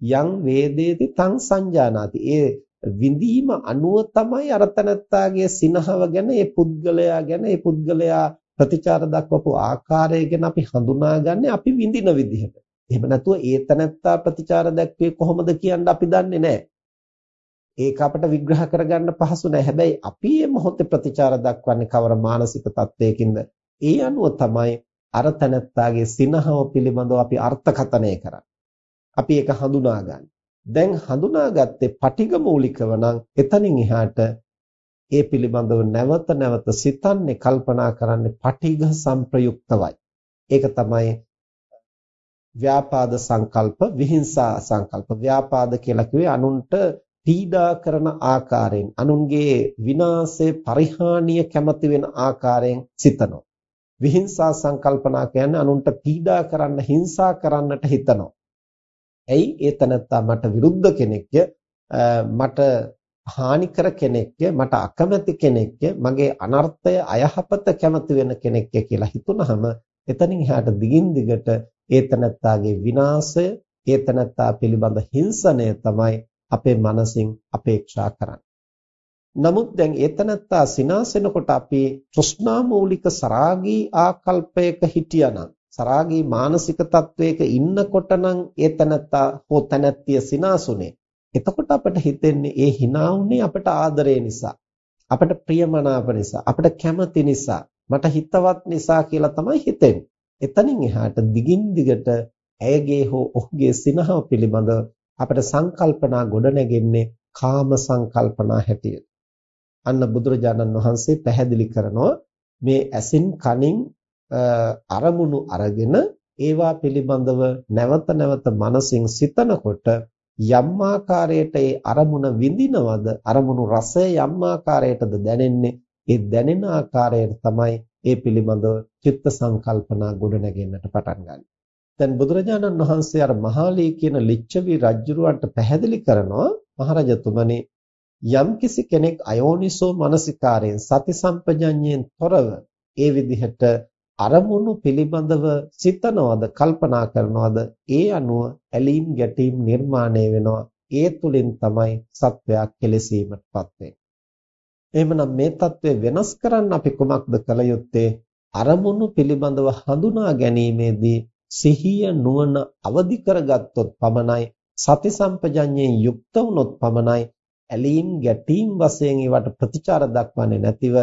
යම් වේදේති තං සංජානාති. ඒ විඳීම අනුව තමයි අර තනත්තාගේ සිනහව ගැන ඒ පුද්ගලයා ගැන ඒ පුද්ගලයා ප්‍රතිචාර දක්වපු ආකාරය ගැන අපි හඳුනාගන්නේ අපි විඳින විදිහට. එහෙම නැතුව ඒ තනත්තා ප්‍රතිචාර දැක්වේ කොහොමද කියන්න අපි දන්නේ නැහැ. ඒක අපිට විග්‍රහ කරගන්න පහසු නැහැ. හැබැයි අපි මේ මොහොතේ ප්‍රතිචාර දක්වන්නේ කවර මානසික තත්වයකින්ද? ඒ අනුව තමයි අර තනත්තාගේ සිනහව පිළිබඳව අපි අර්ථකථනය කරන්නේ. අපි ඒක හඳුනාගන්නේ. දැන් හඳුනාගත්තේ පටිග මූලිකව නම් එතනින් එහාට ඒ පිළිබඳව නැවත නැවත සිතන්නේ කල්පනා කරන්නේ පටිඝ සංප්‍රයුක්තවයි. ඒක තමයි ව්‍යාපාද සංකල්ප, විහිංසා සංකල්ප. ව්‍යාපාද කියලා කිව්වේ අනුන්ට පීඩා කරන ආකාරයෙන්, අනුන්ගේ විනාශය, පරිහානිය කැමති වෙන ආකාරයෙන් සිතනවා. විහිංසා සංකල්පනා කියන්නේ අනුන්ට පීඩා කරන්න, හිංසා කරන්නට හිතනවා. ඇයි ඒ තනත්තා මට විරුද්ධ කෙනෙක්ය, මට හානිකර කෙනෙක්ය මට අකමැති කෙනෙක්ය මගේ අනර්ථය අයහපත කැමති වෙන කෙනෙක්ය කියලා හිතුනහම එතනින් එහාට දිගින් දිගට ඒතනත්තාගේ විනාශය ඒතනත්තා පිළිබඳ හිංසනය තමයි අපේ මනසින් අපේක්ෂා කරන්නේ. නමුත් දැන් ඒතනත්තා සිනාසෙනකොට අපි තෘෂ්ණා මූලික සරාගී ආකල්පයක හිටියානම් සරාගී මානසික තත්වයක ඉන්නකොට නම් ඒතනත්තා හෝ තනත්තිය සිනාසුනේ එතකොට අපිට හිතෙන්නේ ඒ hina උනේ අපට ආදරය නිසා අපට ප්‍රියමනාප නිසා අපට කැමති නිසා මට හිතවත් නිසා කියලා තමයි හිතෙන්නේ. එතනින් එහාට දිගින් දිගට ඇයගේ හෝ ඔහුගේ සිනහව පිළිබඳ අපට සංකල්පනා ගොඩනැගෙන්නේ කාම සංකල්පනා හැටියට. අන්න බුදුරජාණන් වහන්සේ පැහැදිලි කරනවා මේ ඇසින් කනින් අරමුණු අරගෙන ඒවා පිළිබඳව නැවත නැවත මනසින් සිතනකොට යම් ආකාරයට ඒ අරමුණ විඳිනවද අරමුණු රසය යම් ආකාරයටද දැනෙන්නේ ඒ දැනෙන ආකාරයට තමයි ඒ පිළිබඳව චිත්ත සංකල්පනා ගොඩනගෙන්නට පටන් ගන්න. දැන් බුදුරජාණන් වහන්සේ අර මහාලී කියන ලිච්ඡවි රජුරවන්ට පැහැදිලි කරනවා මහරජතුමනි යම්කිසි කෙනෙක් අයෝනිසෝ මනසිකාරයෙන් සති සම්පජඤ්ඤයෙන් තොරව ඒ විදිහට අරමුණු පිළිබඳව සිතනවද කල්පනා කරනවද? ඒ අනුව ඇලීම් ගැටීම් නිර්මාණය වෙනවා. ඒ තුලින් තමයි සත්වයා කෙලෙසීමටපත් වෙන්නේ. එහෙමනම් මේ தત્ත්වය වෙනස් කරන්න අපි කොමක්ද කළ යුත්තේ? අරමුණු පිළිබඳව හඳුනා ගැනීමේදී සිහිය නුවණ අවදි කරගත්තොත් පමණයි සති සම්පජඤ්ඤයෙන් යුක්ත වුණොත් පමණයි ඇලීම් ගැටීම් වශයෙන් ඒවට ප්‍රතිචාර දක්වන්නේ නැතිව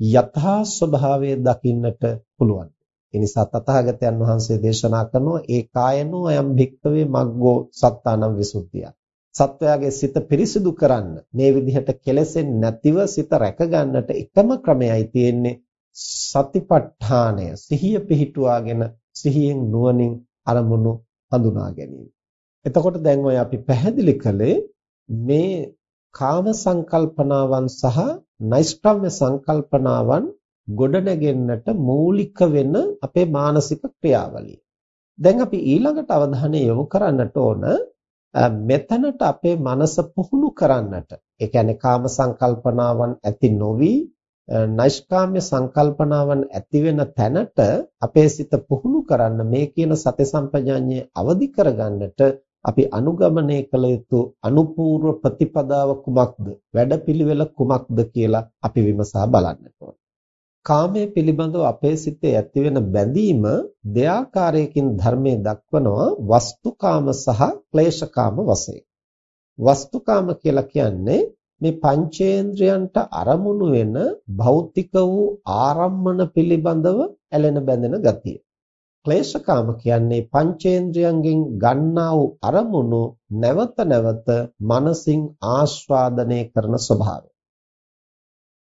යථා ස්වභාවය දකින්නට පුළුවන්. ඒ නිසා තථාගතයන් වහන්සේ දේශනා කරනවා ඒ කායනෝ අයම් භික්කවේ මග්ගෝ සත්තානම් විසුද්ධිය. සත්වයාගේ සිත පිරිසිදු කරන්න මේ විදිහට කෙලෙසෙන්නේ නැතිව සිත රැක ගන්නට එකම ක්‍රමයයි තියෙන්නේ සතිපට්ඨානය. සිහිය පිහිටුවාගෙන සිහියෙන් නුවණින් අරමුණු හඳුනා ගැනීම. එතකොට දැන් ඔය අපි පැහැදිලි කළේ මේ කාම සංකල්පනාවන් සහ නෛෂ්ක්‍රම්‍ය සංකල්පනාවන් ගොඩනගෙන්නට මූලික වෙන අපේ මානසික ක්‍රියාවලිය. දැන් අපි ඊළඟට අවධානය යොමු කරන්නට ඕන මෙතනට අපේ මනස පුහුණු කරන්නට. ඒ කියන්නේ කාම සංකල්පනාවන් ඇති නොවි නෛෂ්කාම්‍ය සංකල්පනාවන් ඇති වෙන තැනට අපේ සිත පුහුණු කරන්න මේ කියන සති සම්පජාඤ්ඤය අවදි කරගන්නට අපි අනුගමනය කළ යුතු අනුපූර්ව ප්‍රතිපදාව කුමක්ද වැඩපිළිවෙල කුමක්ද කියලා අපි විමසා බලන්නට ඕන. කාමයේ පිළිබඳව අපේ සිතේ ඇතිවෙන බැඳීම දෙආකාරයකින් ධර්මයේ දක්වනවා වස්තුකාම සහ ක්ලේශකාම වශයෙන්. වස්තුකාම කියලා කියන්නේ මේ පංචේන්ද්‍රයන්ට අරමුණු වෙන භෞතික වූ ආරම්මන පිළිබඳව ඇලෙන බැඳෙන ගතිය. ක්ලේශකාම කියන්නේ පංචේන්ද්‍රයන්ගෙන් ගන්නා වූ අරමුණු නැවත නැවත මනසින් ආස්වාදනය කරන ස්වභාවය.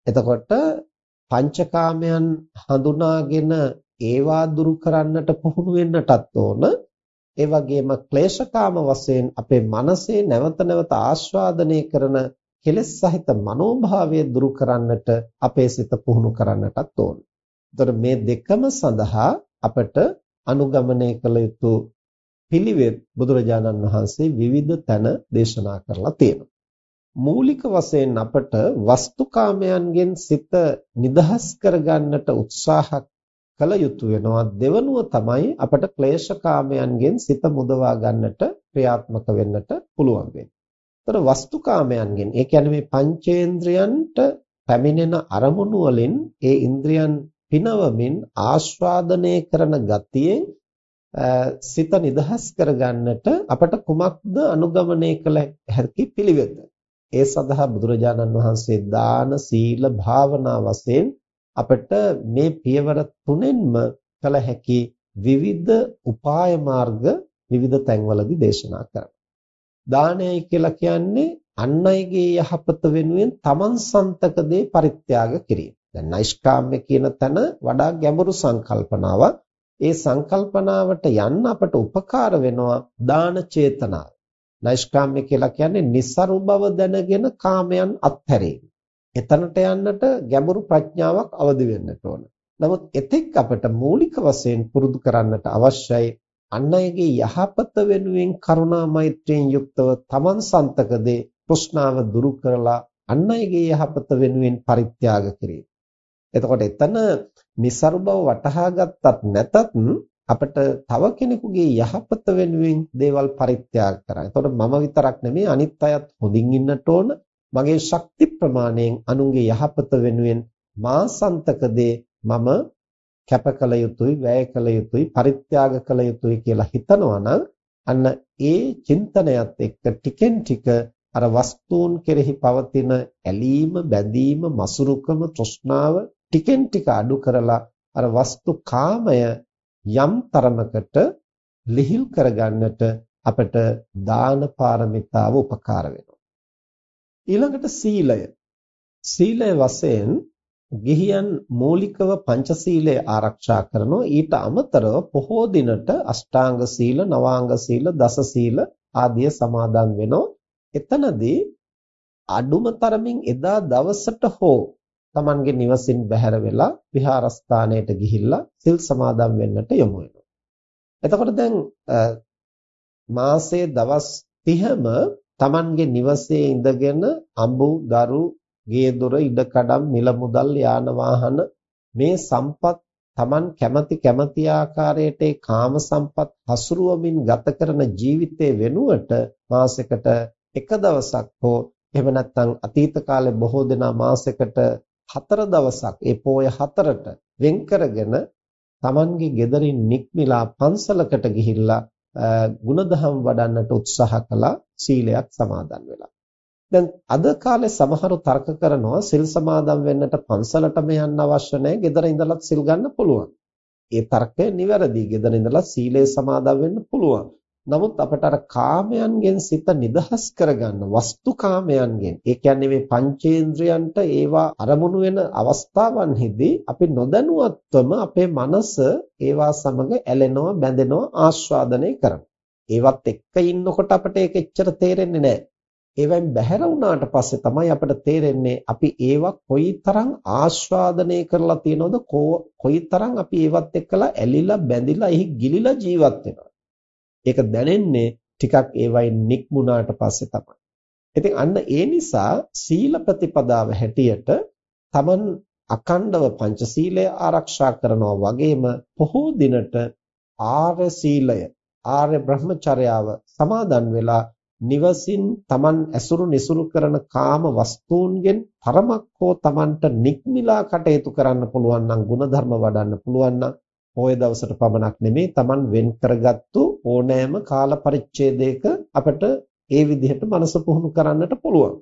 එතකොට පංචකාමයන් හඳුනාගෙන ඒවා දුරු කරන්නට පුහුණු වෙන්නටත් ඕන. ඒ වගේම ක්ලේශකාම වශයෙන් අපේ මනසේ නැවත නැවත ආස්වාදනය කරන කෙලෙස් සහිත මනෝභාවය දුරු කරන්නට අපේ සිත පුහුණු කරන්නටත් ඕන. එතකොට මේ දෙකම සඳහා අපට අනුගමනය කළ යුතු පිළිවෙත් බුදුරජාණන් වහන්සේ විවිධ තැන දේශනා කරලා තියෙනවා. මූලික වශයෙන් අපට වස්තුකාමයන්ගෙන් සිත නිදහස් කරගන්නට උත්සාහ කළ යුතු වෙනවා දෙවනුව තමයි අපට ක්ලේශකාමයන්ගෙන් සිත මුදවා ගන්නට ක්‍රියාත්මක වෙන්නට පුළුවන් වෙන්නේ. ඒතර වස්තුකාමයන්ගෙන් ඒ කියන්නේ මේ පංචේන්ද්‍රයන්ට පැමිණෙන අරමුණු වලින් ඒ ඉන්ද්‍රියන් පිනවමින් ආස්වාදනය කරන ගතියෙන් සිත නිදහස් කරගන්නට අපට කුමක්ද අනුගමනය කළ හැකි පිළිවෙත. ඒ සඳහා බුදුරජාණන් වහන්සේ දාන සීල භාවනා වශයෙන් අපට මේ පියවර තුනෙන්ම කළ හැකි විවිධ උපාය මාර්ග විවිධ තැන්වලදී දේශනා කරනවා. දානයයි කියලා කියන්නේ අන් අයගේ යහපත වෙනුවෙන් තමන් සන්තක දේ පරිත්‍යාග කිරීම. දැන් නෛෂ්කාම්‍ය කියන තැන වඩා ගැඹුරු සංකල්පනාවක්. ඒ සංකල්පනාවට යන්න අපට උපකාර වෙනවා දාන චේතනාව. නෛෂ්කාම්‍ය කියලා කියන්නේ નિસරු බව දැනගෙන කාමයන් අත්හැරීම. එතනට යන්නට ගැඹුරු ප්‍රඥාවක් අවදි වෙන්නට ඕන. නමුත් එතෙක් අපට මූලික වශයෙන් පුරුදු කරන්නට අවශ්‍යයි අන් අයගේ යහපත වෙනුවෙන් කරුණා මෛත්‍රියෙන් යුක්තව තමන් සන්තකදී ප්‍රශ්නාව දුරු කරලා අන් අයගේ යහපත වෙනුවෙන් පරිත්‍යාග කිරීම. එතකොට එතන નિસරු බව වටහා ගත්තත් නැතත් අපිට තව කෙනෙකුගේ යහපත වෙනුවෙන් දේවල් පරිත්‍යාග කරා. එතකොට මම විතරක් නෙමෙයි අනිත් අයත් හොඳින් ඉන්නට ඕන. මගේ ශක්ති ප්‍රමාණයෙන් අනුන්ගේ යහපත වෙනුවෙන් මා සන්තකදී මම කැප කළ යුතුයි, වැය කළ යුතුයි, පරිත්‍යාග කළ යුතුයි කියලා හිතනවා නම් අන්න ඒ චින්තනයත් එක්ක ටිකෙන් ටික අර වස්තුන් කෙරෙහි පවතින ඇලීම, බැඳීම, මසුරුකම, තෘෂ්ණාව ටිකෙන් ටික අඩු කරලා අර වස්තු කාමය යම් තරමකට ලිහිල් කරගන්නට අපට දාන පාරමිතාව උපකාර වෙනවා. ඊළඟට සීලය. සීලය වශයෙන් ගිහියන් මූලිකව පංචශීලය ආරක්ෂා කරනවා ඊට අමතරව පොහෝ දිනට අෂ්ටාංග සීල නවාංග සීල දස සීල ආදිය සමාදන් වෙනවා එතනදී අඩුම තරමින් එදා දවසට හෝ Tamanගේ නිවසින් බැහැර වෙලා විහාරස්ථානයට ගිහිල්ලා සිල් සමාදන් වෙන්නට යොමු වෙනවා. එතකොට දැන් මාසයේ දවස් 30ම Tamanගේ නිවසේ ඉඳගෙන අඹු, දරු, ගේ දොර, ඉඩකඩම්, මිල මුදල්, යාන වාහන මේ සම්පත් Taman කැමති කැමති ආකාරයට ඒ කාම සම්පත් හසුරුවමින් ගත කරන ජීවිතේ වෙනුවට මාසෙකට එක දවසක් හෝ එහෙම නැත්නම් අතීත කාලේ බොහෝ දෙනා මාසෙකට හතර දවසක් ඒ පෝය හතරට වෙන් කරගෙන Tamanගේ ගෙදරින් නික්මිලා පන්සලකට ගිහිල්ලා ಗುಣධම් වඩන්නට උත්සාහ කළා සීලයක් සමාදන් වෙලා. දැන් අද කාලේ සමහරු තර්ක කරනවා සිල් සමාදන් වෙන්නට පන්සලටම යන්න අවශ්‍ය නැහැ, ගෙදර ඉඳලත් සිල් ගන්න පුළුවන්. ඒ තර්කය නිවැරදි. ගෙදර ඉඳලා සීලය සමාදන් වෙන්න පුළුවන්. නමුත් අපට අර කාමයන්ගෙන් සිත නිදහස් කරගන්න වස්තු කාමයන්ගෙන් ඒ කියන්නේ මේ පංචේන්ද්‍රයන්ට ඒවා අරමුණු වෙන අවස්ථාවන්හිදී අපි නොදැනුවත්වම අපේ මනස ඒවා සමග ඇලෙනවා බැඳෙනවා ආස්වාදනය කරනවා. ඒවත් එක්ක ඉන්නකොට අපට ඒක එච්චර තේරෙන්නේ නැහැ. ඒවෙන් බැහැර වුණාට පස්සේ තමයි අපට තේරෙන්නේ අපි ඒවා කොයිතරම් ආස්වාදනය කරලා තියෙනවද කොයිතරම් අපි ඒවත් එක්කලා ඇලිලා බැඳිලා එහි ගිලිලා ජීවත් වෙනවද ඒක දැනෙන්නේ ටිකක් ඒවයින් නික්මුණාට පස්සේ තමයි. ඉතින් අන්න ඒ නිසා සීල ප්‍රතිපදාව හැටියට තමන් අකණ්ඩව පංචශීලය ආරක්ෂා කරනවා වගේම බොහෝ දිනට ආර්ය සීලය ආර්ය බ්‍රහ්මචර්යාව සමාදන් වෙලා නිවසින් තමන් ඇසුරු නිසුරු කරන කාම වස්තුන්ගෙන් තරමක් හෝ තමන්ට නික්මිලා කටයුතු කරන්න පුළුවන් නම් ಗುಣධර්ම වඩන්න පුළුවන් නම් පොය දවසට පමණක් නෙමෙයි Taman වෙන් කරගත්තු ඕනෑම කාල පරිච්ඡේදයක අපිට ඒ විදිහට මනස පුහුණු කරන්නට පුළුවන්.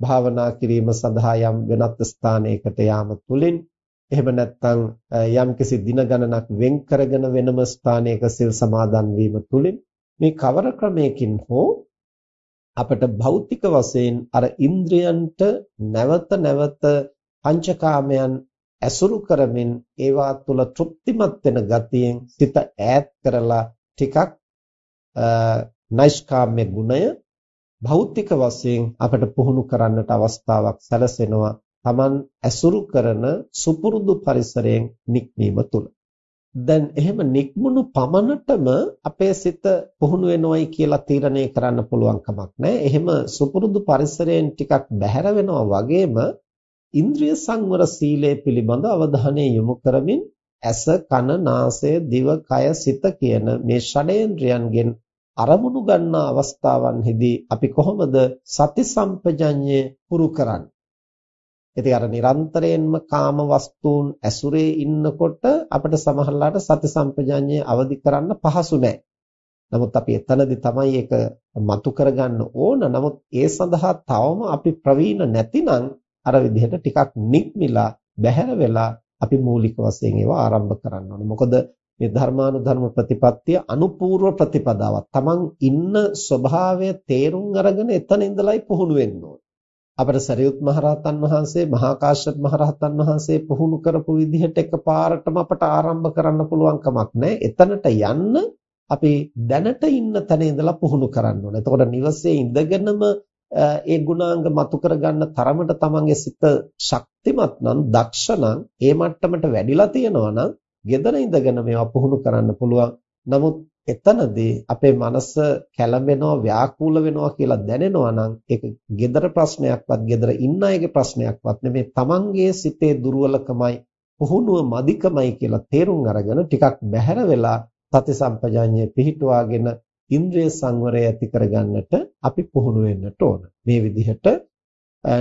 භාවනා කිරීම සඳහා යම් වෙනත් ස්ථානයකට යාම තුළින් එහෙම නැත්නම් යම්කිසි දින ගණනක් වෙන් කරගෙන වෙනම ස්ථානයක සිල් සමාදන් වීම තුලින් මේ කවර ක්‍රමයකින් හෝ අපට භෞතික වශයෙන් අර ඉන්ද්‍රයන්ට නැවත නැවත පංචකාමයන් ඇසුරු කරමින් ඒවා තුළ තෘප්තිමත් වෙන ගතියෙන් සිත ඈත් කරලා ටිකක් නෛෂ්කාම්‍ය ගුණය භෞතික වශයෙන් අපට පුහුණු කරන්නට අවස්ථාවක් සැලසෙනවා Taman ඇසුරු කරන සුපුරුදු පරිසරයෙන් නික්මීම තුල. දැන් එහෙම නික්මුණු පමණටම අපේ සිත පුහුණු වෙනවයි කියලා තීරණය කරන්න පුළුවන් කමක් නැහැ. එහෙම සුපුරුදු පරිසරයෙන් ටිකක් බැහැර වෙනවා වගේම ඉන්ද්‍රිය සංවර සීලය පිළිබඳ අවධානය යොමු කරමින් ඇස කන නාසය දිව කය සිත කියන මේ ෂඩේන්ද්‍රයන්ගෙන් අරමුණු ගන්නා අවස්ථාවන්හිදී අපි කොහොමද සති සම්පජඤ්ඤය පුරු කරන්නේ ඉතින් අර නිරන්තරයෙන්ම කාම වස්තුන් ඇසුරේ ඉන්නකොට අපිට සමහරලාට සති සම්පජාඤ්ඤය අවදි කරන්න පහසු නෑ. නමුත් අපි එතනදී තමයි ඒක මතු කරගන්න ඕන. නමුත් ඒ සඳහා තවම අපි ප්‍රවීණ නැතිනම් අර විදිහට ටිකක් නික්මිලා බැහැර වෙලා අපි මූලික වශයෙන් ඒවා ආරම්භ කරන්න ඕනේ. මොකද මේ ධර්මානුධර්ම ප්‍රතිපත්තිය අනුපූර්ව ප්‍රතිපදාවක්. Taman ඉන්න ස්වභාවය තේරුම් අරගෙන එතන ඉඳලයි පුහුණු වෙන්න ඕනේ. අපිට සරියුත් මහරහතන් වහන්සේ මහා කාශ්‍යප මහරහතන් වහන්සේ පුහුණු කරපු විදිහට එකපාරටම අපට ආරම්භ කරන්න පුළුවන් කමක් නැහැ. එතනට යන්න අපි දැනට ඉන්න තැන ඉඳලා පුහුණු කරන්න ඕනේ. එතකොට නිවසේ ඉඳගෙනම ඒ ගුණාංග මතු කරගන්න තරමට තමන්ගේ සිත ශක්තිමත් නම් දක්ෂ නම් ඒ මට්ටමට වැඩිලා තියෙනවා නම් gedara ඉඳගෙන මේවා පුහුණු කරන්න පුළුවන්. නමුත් එතනදී අපේ මනස කැළඹෙනවා ව්‍යාකූල වෙනවා කියලා දැනෙනවා නම් ඒක gedara ප්‍රශ්නයක්වත් gedara ඉන්න අයගේ ප්‍රශ්නයක්වත් නෙමෙයි තමන්ගේ සිතේ දුර්වලකමයි පුහුණුව මදිකමයි කියලා තේරුම් අරගෙන ටිකක් බැහැර වෙලා සති සම්පජාඤ්ඤය පිහිටුවාගෙන ඉන්ද්‍රිය සංවරය ඇති කරගන්නට අපි පුහුණු වෙන්නට ඕන. මේ විදිහට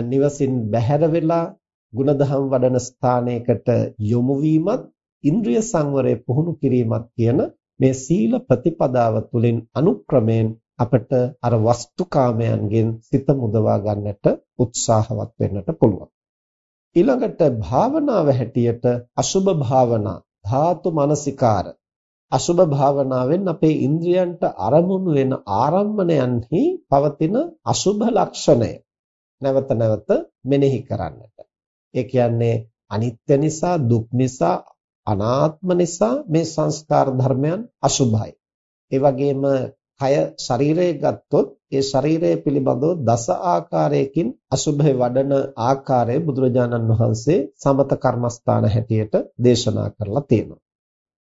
නිවසින් බැහැර වෙලා ಗುಣධම් වඩන ස්ථානයකට යොමු වීමත් ඉන්ද්‍රිය සංවරය පුහුණු කිරීමත් කියන මේ සීල ප්‍රතිපදාව තුළින් අනුක්‍රමයෙන් අපට අර වස්තුකාමයන්ගෙන් සිත මුදවා ගන්නට උත්සාහවත් වෙන්නට පුළුවන්. ඊළඟට භාවනාව හැටියට අසුභ භාවනා, ධාතු මනසිකාර අසුභ භාවනාවෙන් අපේ ඉන්ද්‍රියන්ට අරමුණු වෙන ආරම්මණයන්හි පවතින අසුභ ලක්ෂණය නැවත නැවත මෙනෙහි කරන්නට. ඒ කියන්නේ අනිත්‍ය නිසා, දුක් නිසා, අනාත්ම නිසා මේ සංස්කාර ධර්මයන් අසුභයි. ඒ වගේම කය ශරීරය ගත්තොත් ඒ ශරීරය පිළිබඳව දස ආකාරයකින් අසුභය වඩන ආකාරය බුදුරජාණන් වහන්සේ සමත කර්මස්ථාන හැටියට දේශනා කරලා තියෙනවා.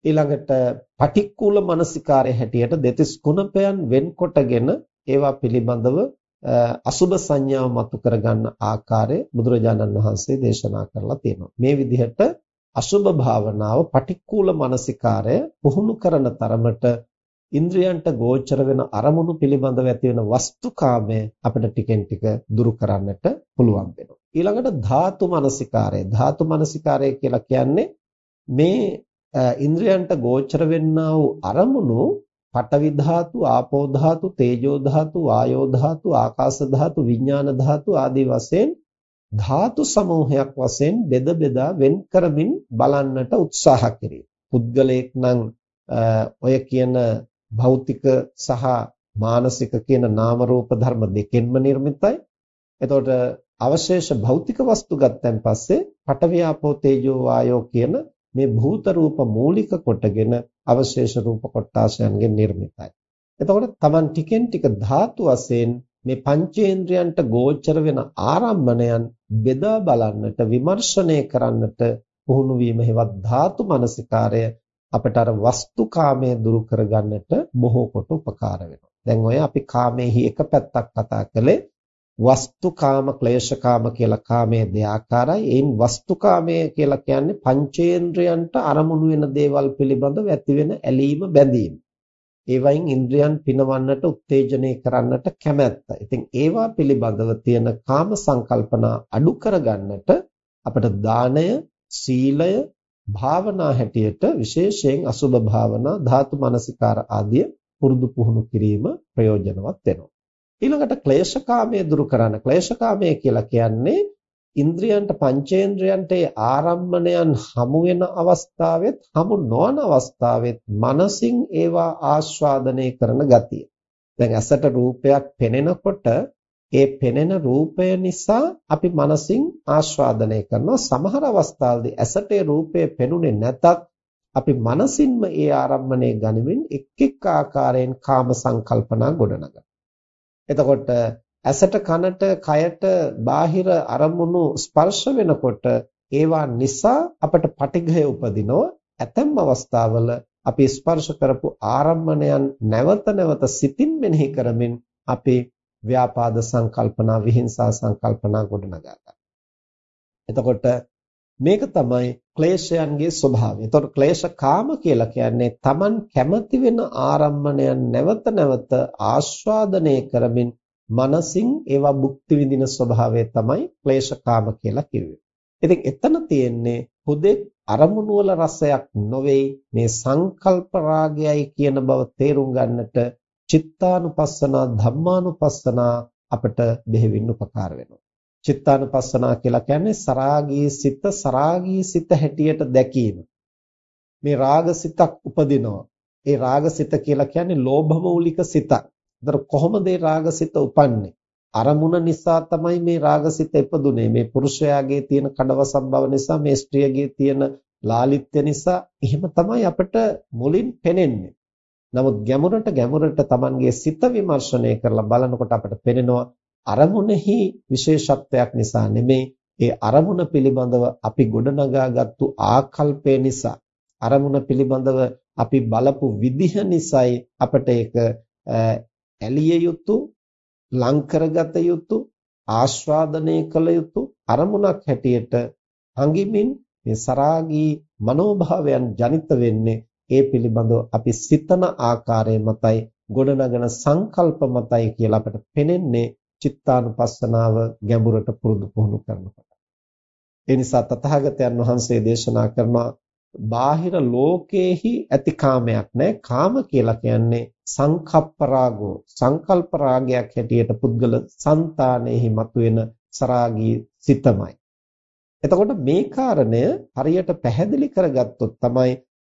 ඊළඟට පටික්කුල මනසිකාරය හැටියට දෙතිස් කුණපයන් වෙන්කොටගෙන ඒවා පිළිබඳව අසුභ සංඥාව මතු කරගන්න ආකාරය බුදුරජාණන් වහන්සේ දේශනා කරලා තියෙනවා. මේ විදිහට අසුබ භාවනාව පටික්කුල මානසිකාරය පුහුණු කරන තරමට ඉන්ද්‍රයන්ට ගෝචර වෙන අරමුණු පිළිබඳව ඇති වෙන වස්තුකාමය අපිට ටිකෙන් ටික දුරු කරන්නට පුළුවන් වෙනවා. ඊළඟට ධාතු මානසිකාරය. ධාතු මානසිකාරය කියලා කියන්නේ මේ ඉන්ද්‍රයන්ට ගෝචර වෙන්නා වූ අරමුණු පඨවි ධාතු, ආපෝ ධාතු, තේජෝ ධාතු, වායෝ ධාතු, ආකාශ ධාතු, විඥාන ධාතු ආදී වශයෙන් ධාතු සමූහයක් වශයෙන් බෙද බෙදා වෙන් කරමින් බලන්නට උත්සාහ කිරීම. පුද්ගලයෙක් නම් ඔය කියන භෞතික සහ මානසික කියන නාම රූප ධර්ම දෙකෙන්ම නිර්මිතයි. එතකොට අවශේෂ භෞතික වස්තු ගත්තන් පස්සේ පඨවියාපෝ තේජෝ වායෝ කියන මේ භූත රූප මූලික කොටගෙන අවශේෂ රූප කොටාසයන්ගෙන් නිර්මිතයි. එතකොට Taman ටිකෙන් ටික ධාතු වශයෙන් මේ පංචේන්ද්‍රයන්ට ගෝචර වෙන ආරම්භණයන් බෙදා බලන්නට විමර්ශනය කරන්නට පුහුණු වීම හේවත් ධාතු මනසිකාරය අපට අර වස්තුකාමයේ දුරු කරගන්නට බොහෝ කොට උපකාර වෙනවා. දැන් ඔය අපි කාමයේහි එක පැත්තක් කතා කළේ වස්තුකාම ක්ලේශකාම කියලා කාමයේ දෙආකාරයි. ඒන් වස්තුකාමයේ කියලා කියන්නේ පංචේන්ද්‍රයන්ට අරමුණු වෙන දේවල් පිළිබඳව ඇති වෙන ඇලීම බැඳීම. ඒවයින් ඉන්ද්‍රයන් පිනවන්නට උත්තේජනය කරන්නට කැමැත්ත. ඉතින් ඒවා පිළිබඳව තියෙන කාම සංකල්පනා අඩු කරගන්නට අපට දානය, සීලය, භාවනා හැටියට විශේෂයෙන් අසුබ භාවනා, ධාතු මනසිකාර ආදිය පුරුදු පුහුණු කිරීම ප්‍රයෝජනවත් වෙනවා. ඊළඟට ක්ලේශකාමයේ දුරු කරන්න ක්ලේශකාමයේ කියලා කියන්නේ ඉන්ද්‍රියන්ට පංචේන්ද්‍රයන්ට ආරම්මණයන් හමු වෙන අවස්ථාවෙත් හමු නොවන අවස්ථාවෙත් මනසින් ඒවා ආස්වාදනය කරන ගතිය. දැන් ඇසට රූපයක් පෙනෙනකොට ඒ පෙනෙන රූපය නිසා අපි මනසින් ආස්වාදනය කරනවා සමහර අවස්ථාවලදී ඇසට රූපය පෙනුනේ නැතත් අපි මනසින්ම ඒ ආරම්මණය ගනිමින් එක් එක් ආකාරයෙන් කාම සංකල්පනා ගොඩනගනවා. එතකොට ඇසට කනට කයට බාහිර අරමුණු ස්පර්ශ වෙනකොට ඒවා නිසා අපට පටිඝය උපදිනවා. ඇතැම් අවස්ථාවල අපි ස්පර්ශ කරපු ආරම්මණයන් නැවත නැවත සිතින් මෙනෙහි කරමින් අපේ ව්‍යාපාද සංකල්පනා විහිංසා සංකල්පනා ගොඩනගා ගන්නවා. එතකොට මේක තමයි ක්ලේශයන්ගේ ස්වභාවය. එතකොට ක්ලේශ කාම කියලා කියන්නේ Taman කැමති වෙන ආරම්මණයන් නැවත නැවත ආස්වාදනය කරමින් මනසින් ඒවා භුක්ති විඳින ස්වභාවය තමයි ක්ලේශ කාම කියලා කිව්වේ. ඉතින් එතන තියෙන්නේ හුදෙක් අරමුණු වල රසයක් නොවේ මේ සංකල්ප රාගයයි කියන බව තේරුම් ගන්නට චිත්තානුපස්සනා ධම්මානුපස්සනා අපට බෙහෙවින් උපකාර වෙනවා. චිත්තානුපස්සනා කියලා කියන්නේ සරාගී සිත සරාගී සිත හැටියට දැකීම. මේ රාගසිතක් උපදිනවා. ඒ රාගසිත කියලා කියන්නේ ලෝභ මූලික සිතක්. ඒතර කොහොමද මේ රාගසිත උපන්නේ? අරමුණ නිසා තමයි මේ රාගසිත ඉපදුනේ. මේ පුරුෂයාගේ තියෙන කඩවසම් බව නිසා මේ ස්ත්‍රියගේ තියෙන ලාලිත්‍ය නිසා එහෙම තමයි අපිට මුලින් පෙනෙන්නේ. නමුත් ගැඹුරට ගැඹුරට Tamanගේ සිත විමර්ශනය කරලා බලනකොට අපිට පෙනෙනවා අරමුණෙහි විශේෂත්වයක් නිසා නෙමේ. ඒ අරමුණ පිළිබඳව අපි ගොඩනගාගත්තු ආකල්පය නිසා අරමුණ පිළිබඳව අපි බලපු විදිහ නිසායි අපට ඒක ඇලිය යුතු ලං කරගත යුතු ආස්වාදනය කළ යුතු අරමුණක් හැටියට හඟිමින් මේ සරාගී මනෝභාවයන් ජනිත වෙන්නේ ඒ පිළිබඳව අපි සිතන ආකාරය මතයි ගොඩනගන සංකල්ප මතයි කියලා අපට පෙනෙන්නේ චිත්තානුපස්සනාව ගැඹුරට පුරුදු පුහුණු කරනකොට. ඒ නිසා තථාගතයන් වහන්සේ දේශනා කරන බාහිර ලෝකයේහි ඇති කාමයක් නැහැ. කාම කියලා කියන්නේ සංකප්ප රාගෝ සංකල්ප රාගයක් හැටියට පුද්ගල సంతානෙහි මතුවෙන සරාගී සිතමයි. එතකොට මේ කාරණය හරියට පැහැදිලි කරගත්තොත් තමයි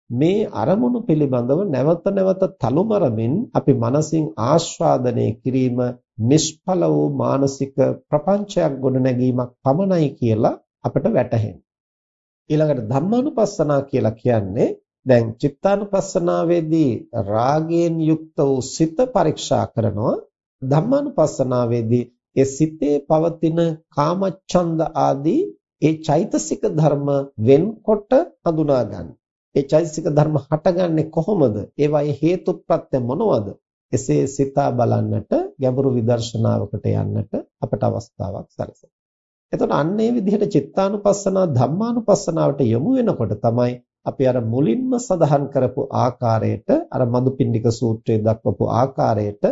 මේ අරමුණු පිළිබඳව නැවත නැවත තලුමරමින් අපි මනසින් ආස්වාදනය කිරීම නිෂ්ඵල වූ මානසික ප්‍රපංචයක් ගොඩනැගීමක් පමණයි කියලා අපට වැටහෙනවා. ඊළඟට ධම්මානුපස්සනා කියලා කියන්නේ දැන් චිත්තානුපස්සනාවේදී රාගයෙන් යුක්ත වූ සිත පරීක්ෂා කරනවා ධම්මානුපස්සනාවේදී ඒ සිතේ පවතින කාමච්ඡන්ද ආදී ඒ චෛතසික ධර්ම වෙන්කොට හඳුනා ගන්න. ඒ චෛතසික ධර්ම හටගන්නේ කොහොමද? ඒවායේ හේතුප්‍රත්‍ය මොනවද? එසේ සිතා බලන්නට ගැඹුරු විදර්ශනාවකට යන්නට අපට අවස්ථාවක් සැලසෙනවා. එතකොට අන්න ඒ විදිහට චිත්තානුපස්සනා ධම්මානුපස්සනාවට යොමු වෙනකොට තමයි අපි අර මුලින්ම සඳහන් කරපු ආකාරයට අර මදුපිණ්ඩික සූත්‍රයේ දක්වපු ආකාරයට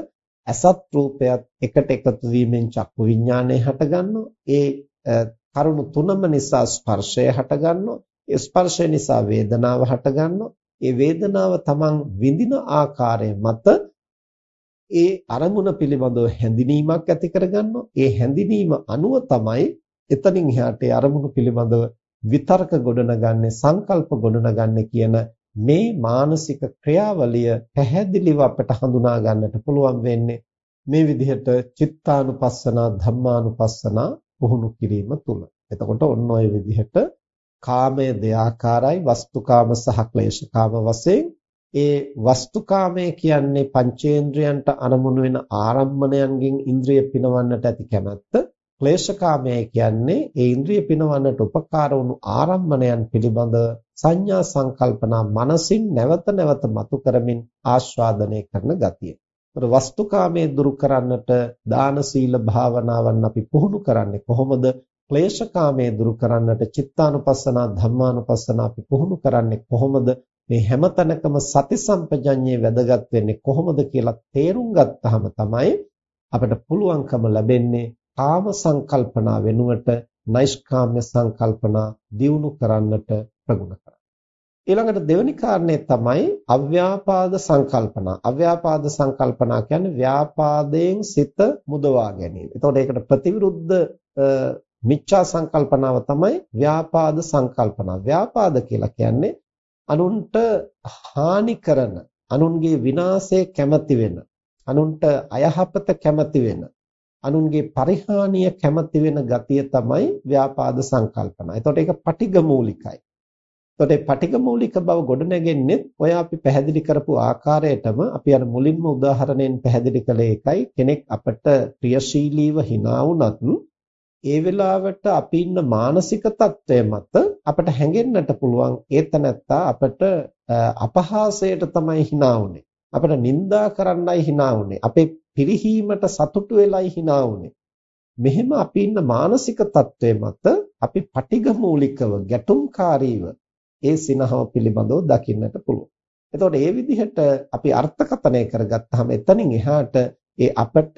අසත් රූපයත් එකට එකතු වීමෙන් චක්කු විඥානය හටගන්නවා. ඒ කරුණු තුනම නිසා ස්පර්ශය හටගන්නවා. ඒ ස්පර්ශය නිසා වේදනාව හටගන්නවා. ඒ වේදනාව තමන් විඳින ආකාරය මත ඒ අරමුණ පිළිබඳව හැඳිනීමක් ඇති කරගන්නවා. ඒ හැඳිනීම අනුව තමයි එතනින් එහාට අරමුණු පිළිබඳව විතර්ක ගොඩනගන්නේ සංකල්ප ගොඩනගන්නේ කියන මේ මානසික ක්‍රියාවලිය පැහැදිලිව අපට හඳුනා ගන්නට පුළුවන් වෙන්නේ මේ විදිහට චිත්තානුපස්සනා ධම්මානුපස්සනා පුහුණු කිරීම තුල. එතකොට ඔන්න ඔය විදිහට කාමය දෙආකාරයි වස්තුකාම සහ ක්ලේශකාම වශයෙන් ඒ වස්තුකාමය කියන්නේ පංචේන්ද්‍රයන්ට අරමුණු වෙන ආරම්මණයන්ගෙන් ඉන්ද්‍රිය පිනවන්නට ඇති කැමැත්ත ක්ලේශකාමය කියන්නේ ඒ ඉන්ද්‍රිය පිනවන්නට උපකාර වුණු ආරම්මණයන් පිළිබඳ සංඥා සංකල්පනා මනසින් නැවත නැවත මතු කරමින් ආස්වාදනය කරන ගතිය. ඒතර වස්තුකාමයේ දුරු කරන්නට දාන සීල භාවනාවන් අපි පුහුණු කරන්නේ කොහොමද? ක්ලේශකාමයේ දුරු කරන්නට චිත්තානුපස්සනා ධම්මානුපස්සනා අපි පුහුණු කරන්නේ කොහොමද? මේ හැමතැනකම සති සම්පජඤ්ඤේ වැදගත් වෙන්නේ කොහොමද කියලා තේරුම් ගත්තාම තමයි අපිට පුළුවන්කම ලැබෙන්නේ කාම සංකල්පනා වෙනුවට නෛෂ්කාම්‍ය සංකල්පනා දියුණු කරන්නට ප්‍රගුණ කරන්න. ඊළඟට දෙවෙනි කාරණේ තමයි අව්‍යාපාද සංකල්පනා. අව්‍යාපාද සංකල්පනා කියන්නේ ව්‍යාපාදයෙන් සිත මුදවා ගැනීම. එතකොට ඒකට ප්‍රතිවිරුද්ධ මිච්ඡා සංකල්පනාව තමයි ව්‍යාපාද සංකල්පනාව. ව්‍යාපාද කියලා කියන්නේ අනුන්ට හානි කරන, අනුන්ගේ විනාශය කැමති වෙන, අනුන්ට අයහපත කැමති වෙන, අනුන්ගේ පරිහානිය කැමති වෙන ගතිය තමයි ව්‍යාපාද සංකල්පන. එතකොට ඒක පටිඝ මූලිකයි. එතකොට මේ පටිඝ මූලික බව ගොඩනැගෙන්නේ ඔය අපි පැහැදිලි කරපු ආකාරයටම අපි අර මුලින්ම උදාහරණයෙන් පැහැදිලි කළේ එකයි කෙනෙක් අපට ප්‍රියශීලීව hina වුණත් ඒ වෙලාවට අපි ඉන්න මානසික තත්ත්වය මත අපට හැඟෙන්නට පුළුවන් ඒතනත්තා අපට අපහාසයට තමයි hina වුනේ. අපට නිඳා කරන්නයි hina වුනේ. අපේ පිරිහීමට සතුටු වෙලයි hina වුනේ. මෙහෙම අපි ඉන්න මානසික තත්ත්වය මත අපි පටිඝ මූලිකව ගැටුම්කාරීව ඒ සිනහව පිළිබඳව දකින්නට පුළුවන්. එතකොට ඒ විදිහට අපි අර්ථකථනය කරගත්තාම එතනින් එහාට ඒ අපට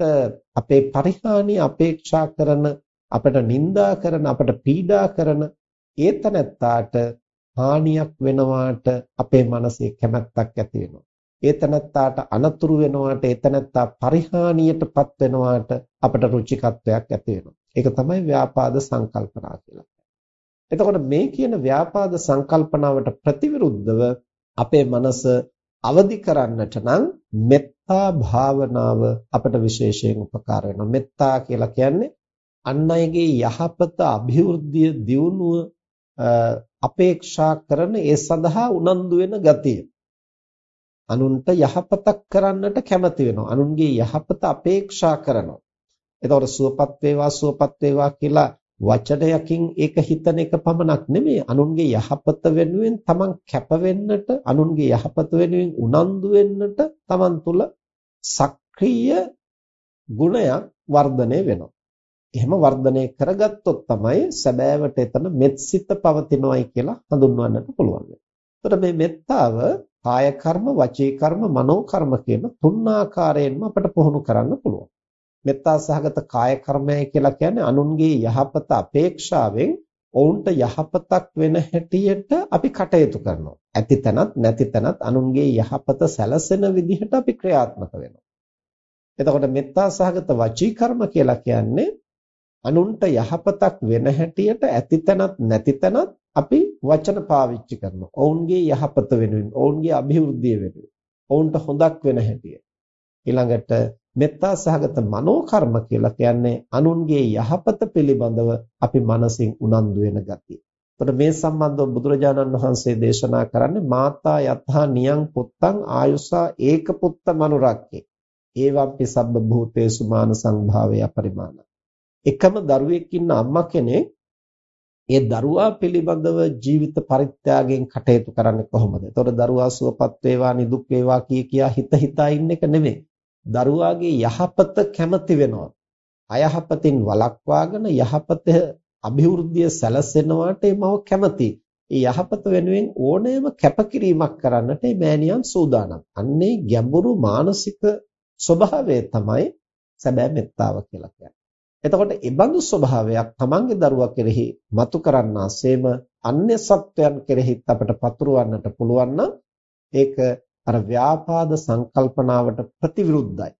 අපේ පරිහානිය අපේක්ෂා කරන අපට නිඳා කරන අපට පීඩා කරන ඒතනත්තාට හානියක් වෙනවාට අපේ මනසේ කැමැත්තක් ඇති වෙනවා. ඒතනත්තාට අනතුරු වෙනවාට ඒතනත්තා පරිහානියටපත් වෙනවාට අපට රුචිකත්වයක් ඇති වෙනවා. ඒක තමයි ව්‍යාපාද සංකල්පනා කියලා. එතකොට මේ කියන ව්‍යාපාද සංකල්පනාවට ප්‍රතිවිරුද්ධව අපේ මනස අවදි කරන්නට නම් මෙත්තා භාවනාව අපට විශේෂයෙන් උපකාර වෙනවා. මෙත්තා කියලා කියන්නේ අන් අයගේ යහපත, અભිවෘද්ධිය, දියුණුව අපේක්ෂා කරන ඒ සඳහා උනන්දු වෙන ගතිය. අනුන්ට යහපතක් කරන්නට කැමති වෙනවා. අනුන්ගේ යහපත අපේක්ෂා කරනවා. එතකොට සුවපත් වේවා සුවපත් වේවා කියලා වචනයකින් ඒක හිතන එක පමණක් නෙමෙයි අනුන්ගේ යහපත වෙනුවෙන් තමන් කැප වෙන්නට අනුන්ගේ යහපත වෙනුවෙන් උනන්දු වෙන්නට තමන් තුළ සක්‍රීය ගුණයක් වර්ධනය වෙනවා. එහෙම වර්ධනය කරගත්තොත් තමයි සැබෑවට එතන මෙත්සිත පවතිනවයි කියලා හඳුන්වන්නට පුළුවන් වෙන්නේ. එතකොට මේ මෙත්තාව කාය කර්ම, වචී කර්ම, මනෝ කර්ම කියන තුන් ආකාරයෙන්ම අපිට පුහුණු කරන්න පුළුවන්. මෙත්තා සහගත කාය කර්මයයි කියලා කියන්නේ අනුන්ගේ යහපත අපේක්ෂාවෙන් ඔවුන්ට යහපතක් වෙන හැටියට අපි කටයුතු කරනවා. ඇති තැනත් නැති තැනත් අනුන්ගේ යහපත සැලසෙන විදිහට අපි ක්‍රියාත්මක වෙනවා. එතකොට මෙත්තා සහගත වචී කර්ම කියලා කියන්නේ අනුන්ට යහපතක් වෙන හැටියට ඇති තැනත් නැති තැනත් අපි වචන පාවිච්චි කරනවා. ඔවුන්ගේ යහපත වෙනුවෙන්, ඔවුන්ගේ અભිවෘද්ධිය වෙනුවෙන්, ඔවුන්ට හොඳක් වෙන හැටියට. ඊළඟට මෙත්තා සහගත මනෝ කර්ම කියලා කියන්නේ අනුන්ගේ යහපත පිළිබඳව අපි මනසින් උනන්දු වෙන ගතිය. එතකොට මේ සම්බන්ධව බුදුරජාණන් වහන්සේ දේශනා කරන්නේ මාතා යත්හා නියං පුත්තං ආයුසා ඒක පුත්ත මනුරක්කේ. ඒවම්පි සබ්බ භූතේසු මාන සංභාවය පරිමාණ. එකම දරුවෙක් ඉන්න අම්මා කෙනෙක් ඒ දරුවා පිළිබඳව ජීවිත පරිත්‍යාගයෙන් කටයුතු කරන්නේ කොහොමද? එතකොට දරුවා සුවපත් වේවා නිදුක් වේවා කිය කියා හිත හිතා ඉන්න එක නෙමෙයි. දරුවාගේ යහපත කැමති වෙනවා. අයහපතින් වළක්වාගෙන යහපත અભිවෘද්ධිය සැලසෙනවාට මම කැමති. ඒ යහපත වෙනුවෙන් ඕනෑම කැපකිරීමක් කරන්නට මේ මෑණියන් සූදානම්. අන්නේ ගැඹුරු මානසික ස්වභාවය තමයි සැබෑ මෙත්තාව කියලා කියන්නේ. එතකොට ඒ බඳු ස්වභාවයක් තමන්ගේ දරුවා කෙරෙහි මතු කරන්නාseම අන්‍ය සත්වයන් කෙරෙහිත් අපට පතුරවන්නට පුළුවන් නම් ඒක අර ව්‍යාපාද සංකල්පනාවට ප්‍රතිවිරුද්ධයි.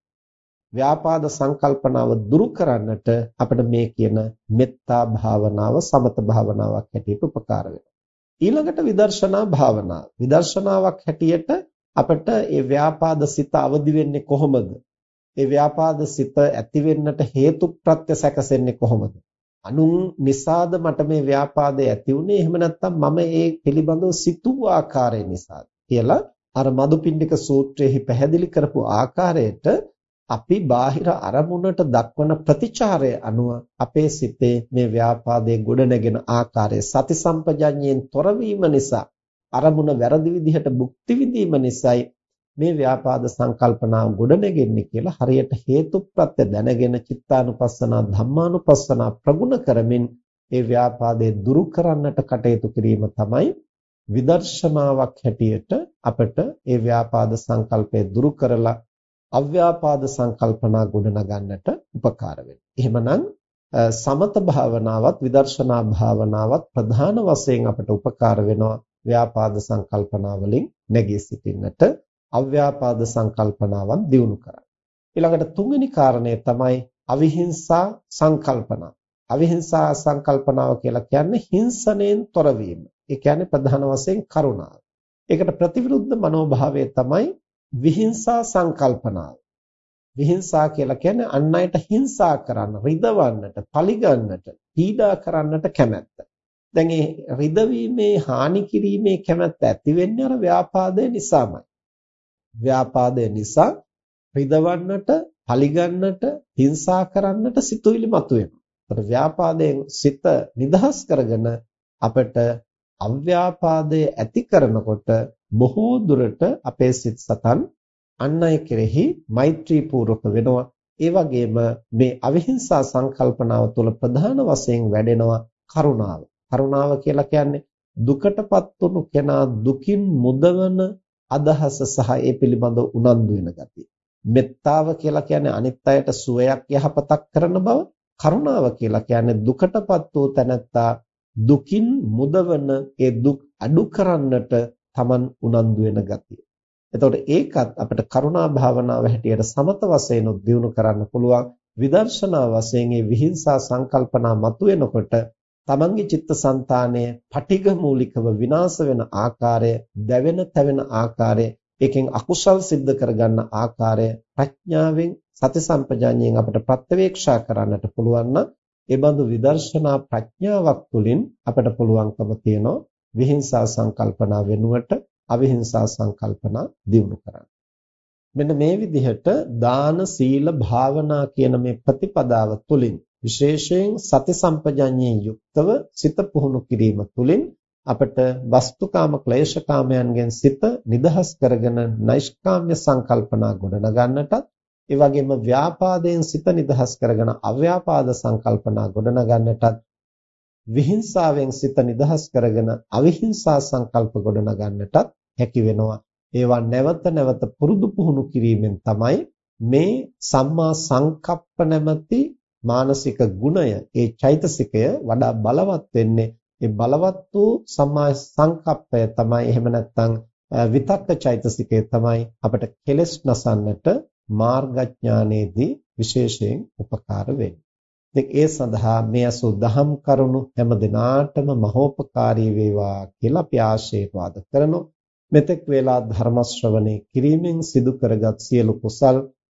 ව්‍යාපාද සංකල්පනාව දුරු කරන්නට අපිට මේ කියන මෙත්තා භාවනාව සමත භාවනාවක් හැටියට උපකාර වෙනවා. ඊළඟට විදර්ශනා භාවනාව. විදර්ශනාවක් හැටියට අපිට මේ ව්‍යාපාද සිත අවදි වෙන්නේ කොහොමද? ඒ ව්‍යාපාද සිත ඇති වෙන්නට හේතු ප්‍රත්‍ය සැකසෙන්නේ කොහොමද? අනුන් නිසාද මට මේ ව්‍යාපාදය ඇති වුනේ එහෙම නැත්නම් මම ඒ පිළිබඳව සිතූ ආකාරය නිසාද කියලා අර මදුපිණ්ඩික සූත්‍රයේහි පැහැදිලි කරපු ආකාරයට අපි බාහිර අරමුණට දක්වන ප්‍රතිචාරය අනුව අපේ සිතේ මේ ව්‍යාපාදයේ ගොඩනැගෙන ආකාරය සති සම්පජඤ්ඤයෙන් තොරවීම නිසා අරමුණ වැරදි විදිහට භුක්ති විඳීම නිසායි මේ ව්‍යාපාද සංකල්පනාව ගොඩනැගෙන්නේ කියලා හරියට හේතුප්‍රත්‍ය දැනගෙන චිත්තානුපස්සනා ධම්මානුපස්සනා ප්‍රගුණ කරමින් ඒ ව්‍යාපාදේ දුරු කරන්නට කටයුතු කිරීම තමයි විදර්ශනාවක් හැටියට අපට ඒ ව්‍යාපාද සංකල්පය දුරු කරලා අව්‍යාපාද සංකල්පනා ගොඩනගන්නට උපකාර වෙනවා. එහෙමනම් සමත භාවනාවත් විදර්ශනා භාවනාවත් ප්‍රධාන වශයෙන් අපට උපකාර වෙනවා ව්‍යාපාද සංකල්පනා වලින් නැගී සිටින්නට අව්‍යාපාද සංකල්පනාවන් දියුණු කරන්න. ඊළඟට තුන්වෙනි කාරණය තමයි අවිහිංසා සංකල්පනා. අවිහිංසා සංකල්පනාව කියලා කියන්නේ හිංසනයෙන් තොරවීම. ඒ කියන්නේ ප්‍රධාන වශයෙන් කරුණාව. ඒකට ප්‍රතිවිරුද්ධ මනෝභාවය තමයි විහිංසා සංකල්පනාව. විහිංසා කියලා කියන්නේ අන් අයට හිංසා කරන්න, රිදවන්නට, පලිගන්නට, පීඩා කරන්නට කැමැත්ත. දැන් මේ රිදවීමේ හානි කිරීමේ කැමැත්ත ඇති වෙන්නේ අර ව්‍යාපාදය නිසාමයි. ව්‍යාපාදය නිසා රිදවන්නට, පලිගන්නට, හිංසා කරන්නට සිතුවිලි මතුවෙනවා. ඒතර ව්‍යාපාදයෙන් සිත නිදහස් කරගෙන අපිට අව්‍යාපාදයේ ඇති කරනකොට බොහෝ දුරට අපේ සිත් සතන් අන් අය කෙරෙහි මෛත්‍රී පූර්වක වෙනවා. ඒ වගේම මේ අවිහිංසා සංකල්පනාව තුළ ප්‍රධාන වශයෙන් වැඩෙනවා කරුණාව. කරුණාව කියලා කියන්නේ දුකටපත් වුණු කෙනා දුකින් මුදවන අදහස සහ ඒ පිළිබඳව උනන්දු වෙන ගතිය. මෙත්තාව කියලා කියන්නේ අනිත් අයට සුවයක් යහපතක් කරන බව. කරුණාව කියලා කියන්නේ දුකටපත් වූ තැනැත්තා දුකින් මුදවන ඒ දුක් අඩු කරන්නට Taman උනන්දු වෙන ගතිය. එතකොට ඒකත් අපිට කරුණා භාවනාව හැටියට සමත වශයෙන් උද්දියුණු කරන්න පුළුවන්. විදර්ශනා වශයෙන් මේ විහිංසා සංකල්පනා මතුවෙනකොට තමන්ගේ චිත්තසංතානය පටිඝ මූලිකව විනාශ වෙන ආකාරය, දැවෙන තැවෙන ආකාරය, ඒකෙන් අකුසල් සිද්ධ කරගන්න ආකාරය ප්‍රඥාවෙන් සති සම්පජාඤ්ඤයෙන් අපිට ප්‍රත්‍යවේක්ෂා කරන්නට පුළුවන් නම් ඒ බඳු විදර්ශනා ප්‍රඥාවක් තුළින් අපිට පුළුවන්කම තියෙනවා විහිංසා සංකල්පනා වෙනුවට අවිහිංසා සංකල්පනා දියුණු කරන්න. මෙන්න මේ විදිහට දාන සීල භාවනා කියන මේ ප්‍රතිපදාව තුළින් විශේෂයෙන් සති සම්පජඤ්ඤයෙන් යුක්තව සිත පුහුණු කිරීම තුළින් අපට වස්තුකාම ක්ලේශකාමයන්ගෙන් සිත නිදහස් කරගෙන නෛෂ්කාම්‍ය සංකල්පනා ගොඩනගන්නටත් ඒ වගේම ව්‍යාපාදයෙන් සිත නිදහස් කරගෙන අව්‍යාපාද සංකල්පනා ගොඩනගන්නටත් විහිංසාවෙන් සිත නිදහස් කරගෙන අවිහිංසා සංකල්ප ගොඩනගන්නටත් හැකි වෙනවා. ඒවා නැවත නැවත පුරුදු පුහුණු කිරීමෙන් තමයි මේ සම්මා සංකප්ප නැමැති මානසික ගුණය ඒ චෛතසිකය වඩා බලවත් වෙන්නේ ඒ බලවත් වූ සම්මා සංකප්පය තමයි එහෙම නැත්නම් විතක්ක චෛතසිකය තමයි අපට කෙලෙස් නසන්නට මාර්ගඥානයේදී විශේෂයෙන් උපකාර වෙන්නේ. ඉතින් ඒ සඳහා මේ අසු දහම් කරුණු හැම දිනාටම මහෝපකාරී වේවා කියලා අපි ආශිර්වාද කරනවා. මෙතෙක් වේලා ධර්ම ශ්‍රවණේ කිරීමෙන් සිදු කරගත් සියලු කුසල්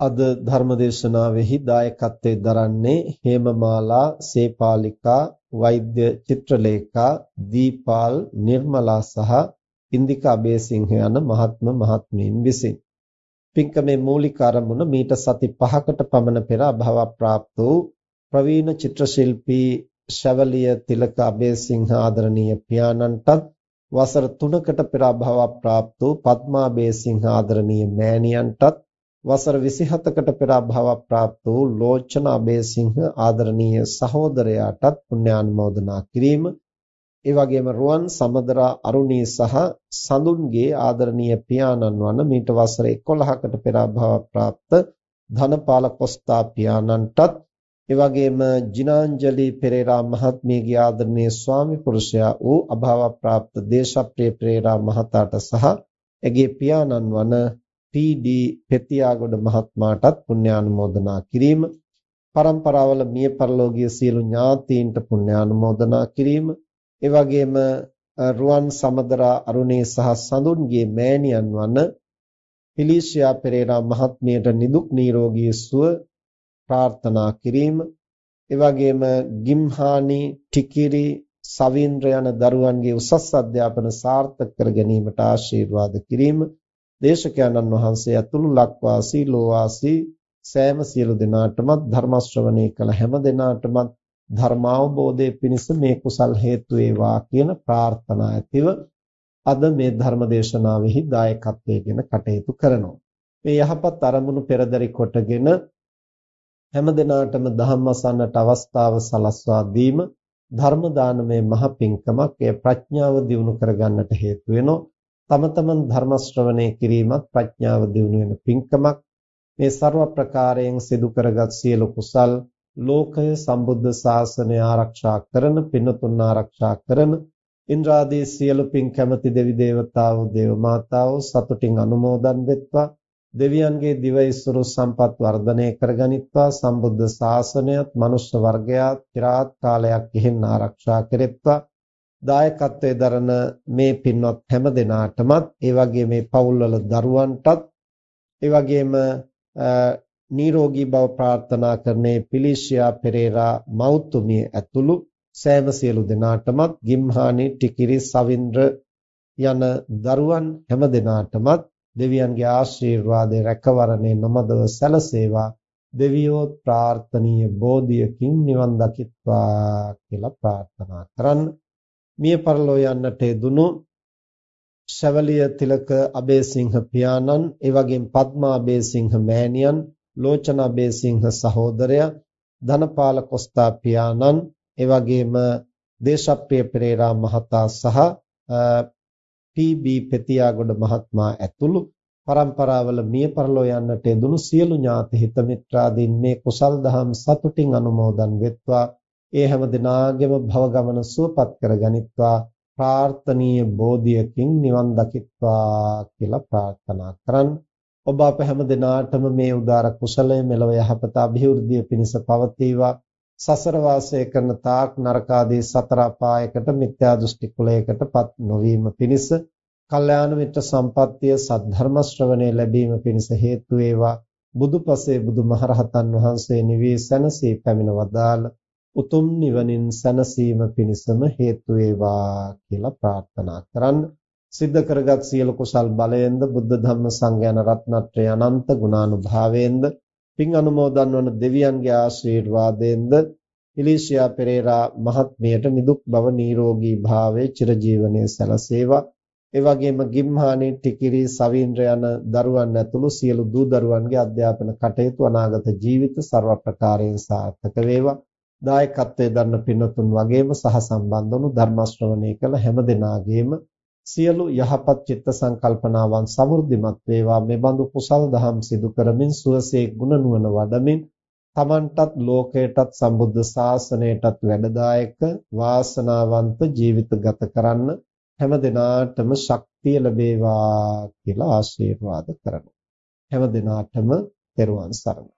අද ධර්මදේශනාවෙහි දායකත්වයෙන් දරන්නේ හේමමාලා සේපාලිකා වෛද්‍ය චිත්‍රලේඛා දීපාල් නිර්මලා සහ ඉන්දිකා බේසිංහ යන මහත්ම මහත්මීන් විසින්. පින්කමේ මූලික ආරමුණ මීට සති 5කට පමණ පෙර අභව ප්‍රාප්ත වූ ප්‍රවීණ චිත්‍රශිල්පී ශවලිය තිලක අබේසිංහ ආදරණීය පියාණන්ටත් වසර 3කට පෙර අභව ප්‍රාප්ත වූ පద్මා බේසිංහ ආදරණීය මෑණියන්ටත් වසර 27කට පෙර අභාව ප්‍රාප්ත වූ ලෝචන අබේසිංහ ආදරණීය සහෝදරයාටත් පුණ්‍යානුමෝදනා කිරීම ඒ වගේම රුවන් සමදරා අරුණී සහ සඳුන්ගේ ආදරණීය පියාණන් වන මීට වසර 11කට පෙර අභාව ප්‍රාප්ත ධනපාල කොස්තා පියාණන්ටත් ඒ වගේම ජිනාංජලි පෙරේරා මහත්මියගේ ආදරණීය ස්වාමි පුරුෂයා වූ අභාව ප්‍රාප්ත දේශප්‍රිය පෙරේරා මහතාට සහ එගේ පියාණන් වන පී.ඩී. පෙතියාගොඩ මහත්මයාටත් පුණ්‍යානුමෝදනා කිරීම පරම්පරාවල මිය පරලෝකීය සියලු ඥාතීන්ට පුණ්‍යානුමෝදනා කිරීම ඒ වගේම රුවන් සමදරා අරුණේ සහ සඳුන්ගේ මෑණියන් වන පිලිෂියා පෙරේරා මහත්මියට නිදුක් නිරෝගී සුව ප්‍රාර්ථනා කිරීම ඒ වගේම ගිම්හානි ටිකිරි සවීන්ද්‍ර යන දරුවන්ගේ උසස් අධ්‍යාපන සාර්ථක කර ගැනීමට ආශිර්වාද කිරීම දේශකයන්න් වහන්සේ ඇතුළු ලක්වාසී ලෝවාසී සෑම සියලු දෙනාටමත් ධර්ම ශ්‍රවණය කළ හැම දෙනාටමත් ධර්මාවබෝධයේ පිණිස මේ කුසල් හේතු වේවා කියන ප්‍රාර්ථනා ඇතිව අද මේ ධර්ම දේශනාවෙහි දායකත්වයෙන් කටයුතු කරනවා. මේ යහපත් අරමුණු පෙරදරි කොටගෙන හැම දිනාටම ධම්ම අසන්නට අවස්ථාව සලස්වා දීම ධර්ම දානමය මහ පිංකමක් එය ප්‍රඥාව දියුණු කරගන්නට හේතු වෙනවා. තම තමන් ධර්ම ශ්‍රවණය කිරීමත් ප්‍රඥාව දියුණු වෙන පින්කමක්. මේ ਸਰව ප්‍රකාරයෙන් සිදු කරගත් සියලු කුසල් ලෝකය සම්බුද්ධ ශාසනය ආරක්ෂා කරන පින්තුන් ආරක්ෂා කරන ඉන්ද්‍රාදී සියලු පින් කැමති දෙවි දේවතාවෝ දේව මාතාවෝ සතුටින් අනුමෝදන් වෙත්වා. දෙවියන්ගේ දිව ඉසුරු සම්පත් වර්ධනය කරගනිත්වා. සම්බුද්ධ ශාසනයත් මනුෂ්‍ය වර්ගයාත් চিරාත් කාලයක් ගෙහින් ආරක්ෂා කෙරෙත්වා. දායකත්වයේ දරන මේ පින්වත් හැම දෙනාටමත් ඒ වගේ මේ පවුල්වල දරුවන්ටත් ඒ වගේම නිරෝගී බව ප්‍රාර්ථනා කරන්නේ පිලිෂියා පෙරේරා මෞතුමිය ඇතුළු සෑම සියලු දෙනාටමත් ගිම්හානි ටිකිරි සවින්ද්‍ර යන දරුවන් හැම දෙනාටමත් දෙවියන්ගේ ආශිර්වාදයේ රැකවරණේ නොමදව සැලසේවා දෙවියෝ ප්‍රාර්ථනීය බෝධියකින් නිවන් දකිත්වා කියලා ප්‍රාර්ථනා කරන්න. මිය පරලෝ යන්නට දුණු ශවලිය තිලක අබේසිංහ පියාණන්, ඒ වගේම පద్මා අබේසිංහ මෑණියන්, ලෝචන අබේසිංහ සහෝදරයා, ධනපාල කොස්තා පියාණන්, ඒ වගේම දේශප්‍රිය පෙරේරා මහතා සහ පී.බී. පෙතියාගොඩ මහත්මයා ඇතුළු පරම්පරාවල මිය පරලෝ යන්නට යෙදුණු සියලු ඥාති හිත මිත්‍රාදීන් මේ කුසල් දහම් සතුටින් අනුමෝදන් වෙත්වා ඒ හැම දිනාගෙම භව ගමන සුවපත් කරගනිත්වා ප්‍රාර්ථනීය බෝධියකින් නිවන් දකිත්වා කියලා ප්‍රාර්ථනා කරන් ඔබ අප හැම දිනාටම මේ උදාර කුසලය මෙලව යහපත અભිවෘද්ධිය පිණිස පවතිවා. සසර වාසය කරන තාක් නරකාදී සතර අපායකට මිත්‍යා දෘෂ්ටි කුලයකටපත් නොවීම පිණිස කල්යාණ මිත්‍ර සම්පත්තිය සද්ධර්ම ශ්‍රවණය ලැබීම පිණිස හේතු වේවා. බුදුපසේ බුදුමහරහතන් වහන්සේ නිවී සැනසී පැමිණ වදාළ උතුම් නිවනින් සැනසීම පිණිසම හේතු වේවා කියලා ප්‍රාර්ථනා කරන්න. සිද්ධ කරගත් සියලු කුසල් බලයෙන්ද බුද්ධ ධම්ම සංඝයාන රත්නත්‍රය අනන්ත ගුණානුභාවයෙන්ද පින් අනුමෝදන් වන දෙවියන්ගේ ආශිර්වාදයෙන්ද ඉලිසියා පෙරේරා මහත්මියට නිදුක් බව නිරෝගී භාවයේ චිරජීවනයේ සැලසේවා. ඒ වගේම ගිම්හානි ටිකිරි සවීන්ද්‍ර යන දරුවන් ඇතුළු සියලු දූ දරුවන්ගේ අධ්‍යාපන කටයුතු අනාගත ජීවිත ਸਰව ප්‍රකාරයෙන් සාර්ථක වේවා. දායකත්වයේ දරන පින්වතුන් වගේම සහ සම්බන්ධ වුණු ධර්ම ශ්‍රවණය කළ හැම දෙනාගේම සියලු යහපත් චිත්ත සංකල්පනාවන් සමෘද්ධිමත් වේවා. මේ බඳු කුසල් දහම් සිදු කරමින් සුවසේ ගුණ නුවණ වඩමින් තමන්ටත් ලෝකයටත් සම්බුද්ධ ශාසනයටත් වැඩදායක වාසනාවන්ත ජීවිත ගත කරන්න හැම දිනාටම ශක්තිය ලැබේවා කියලා ආශිර්වාද කරනවා. හැම දිනාටම පෙරවන් සරණයි.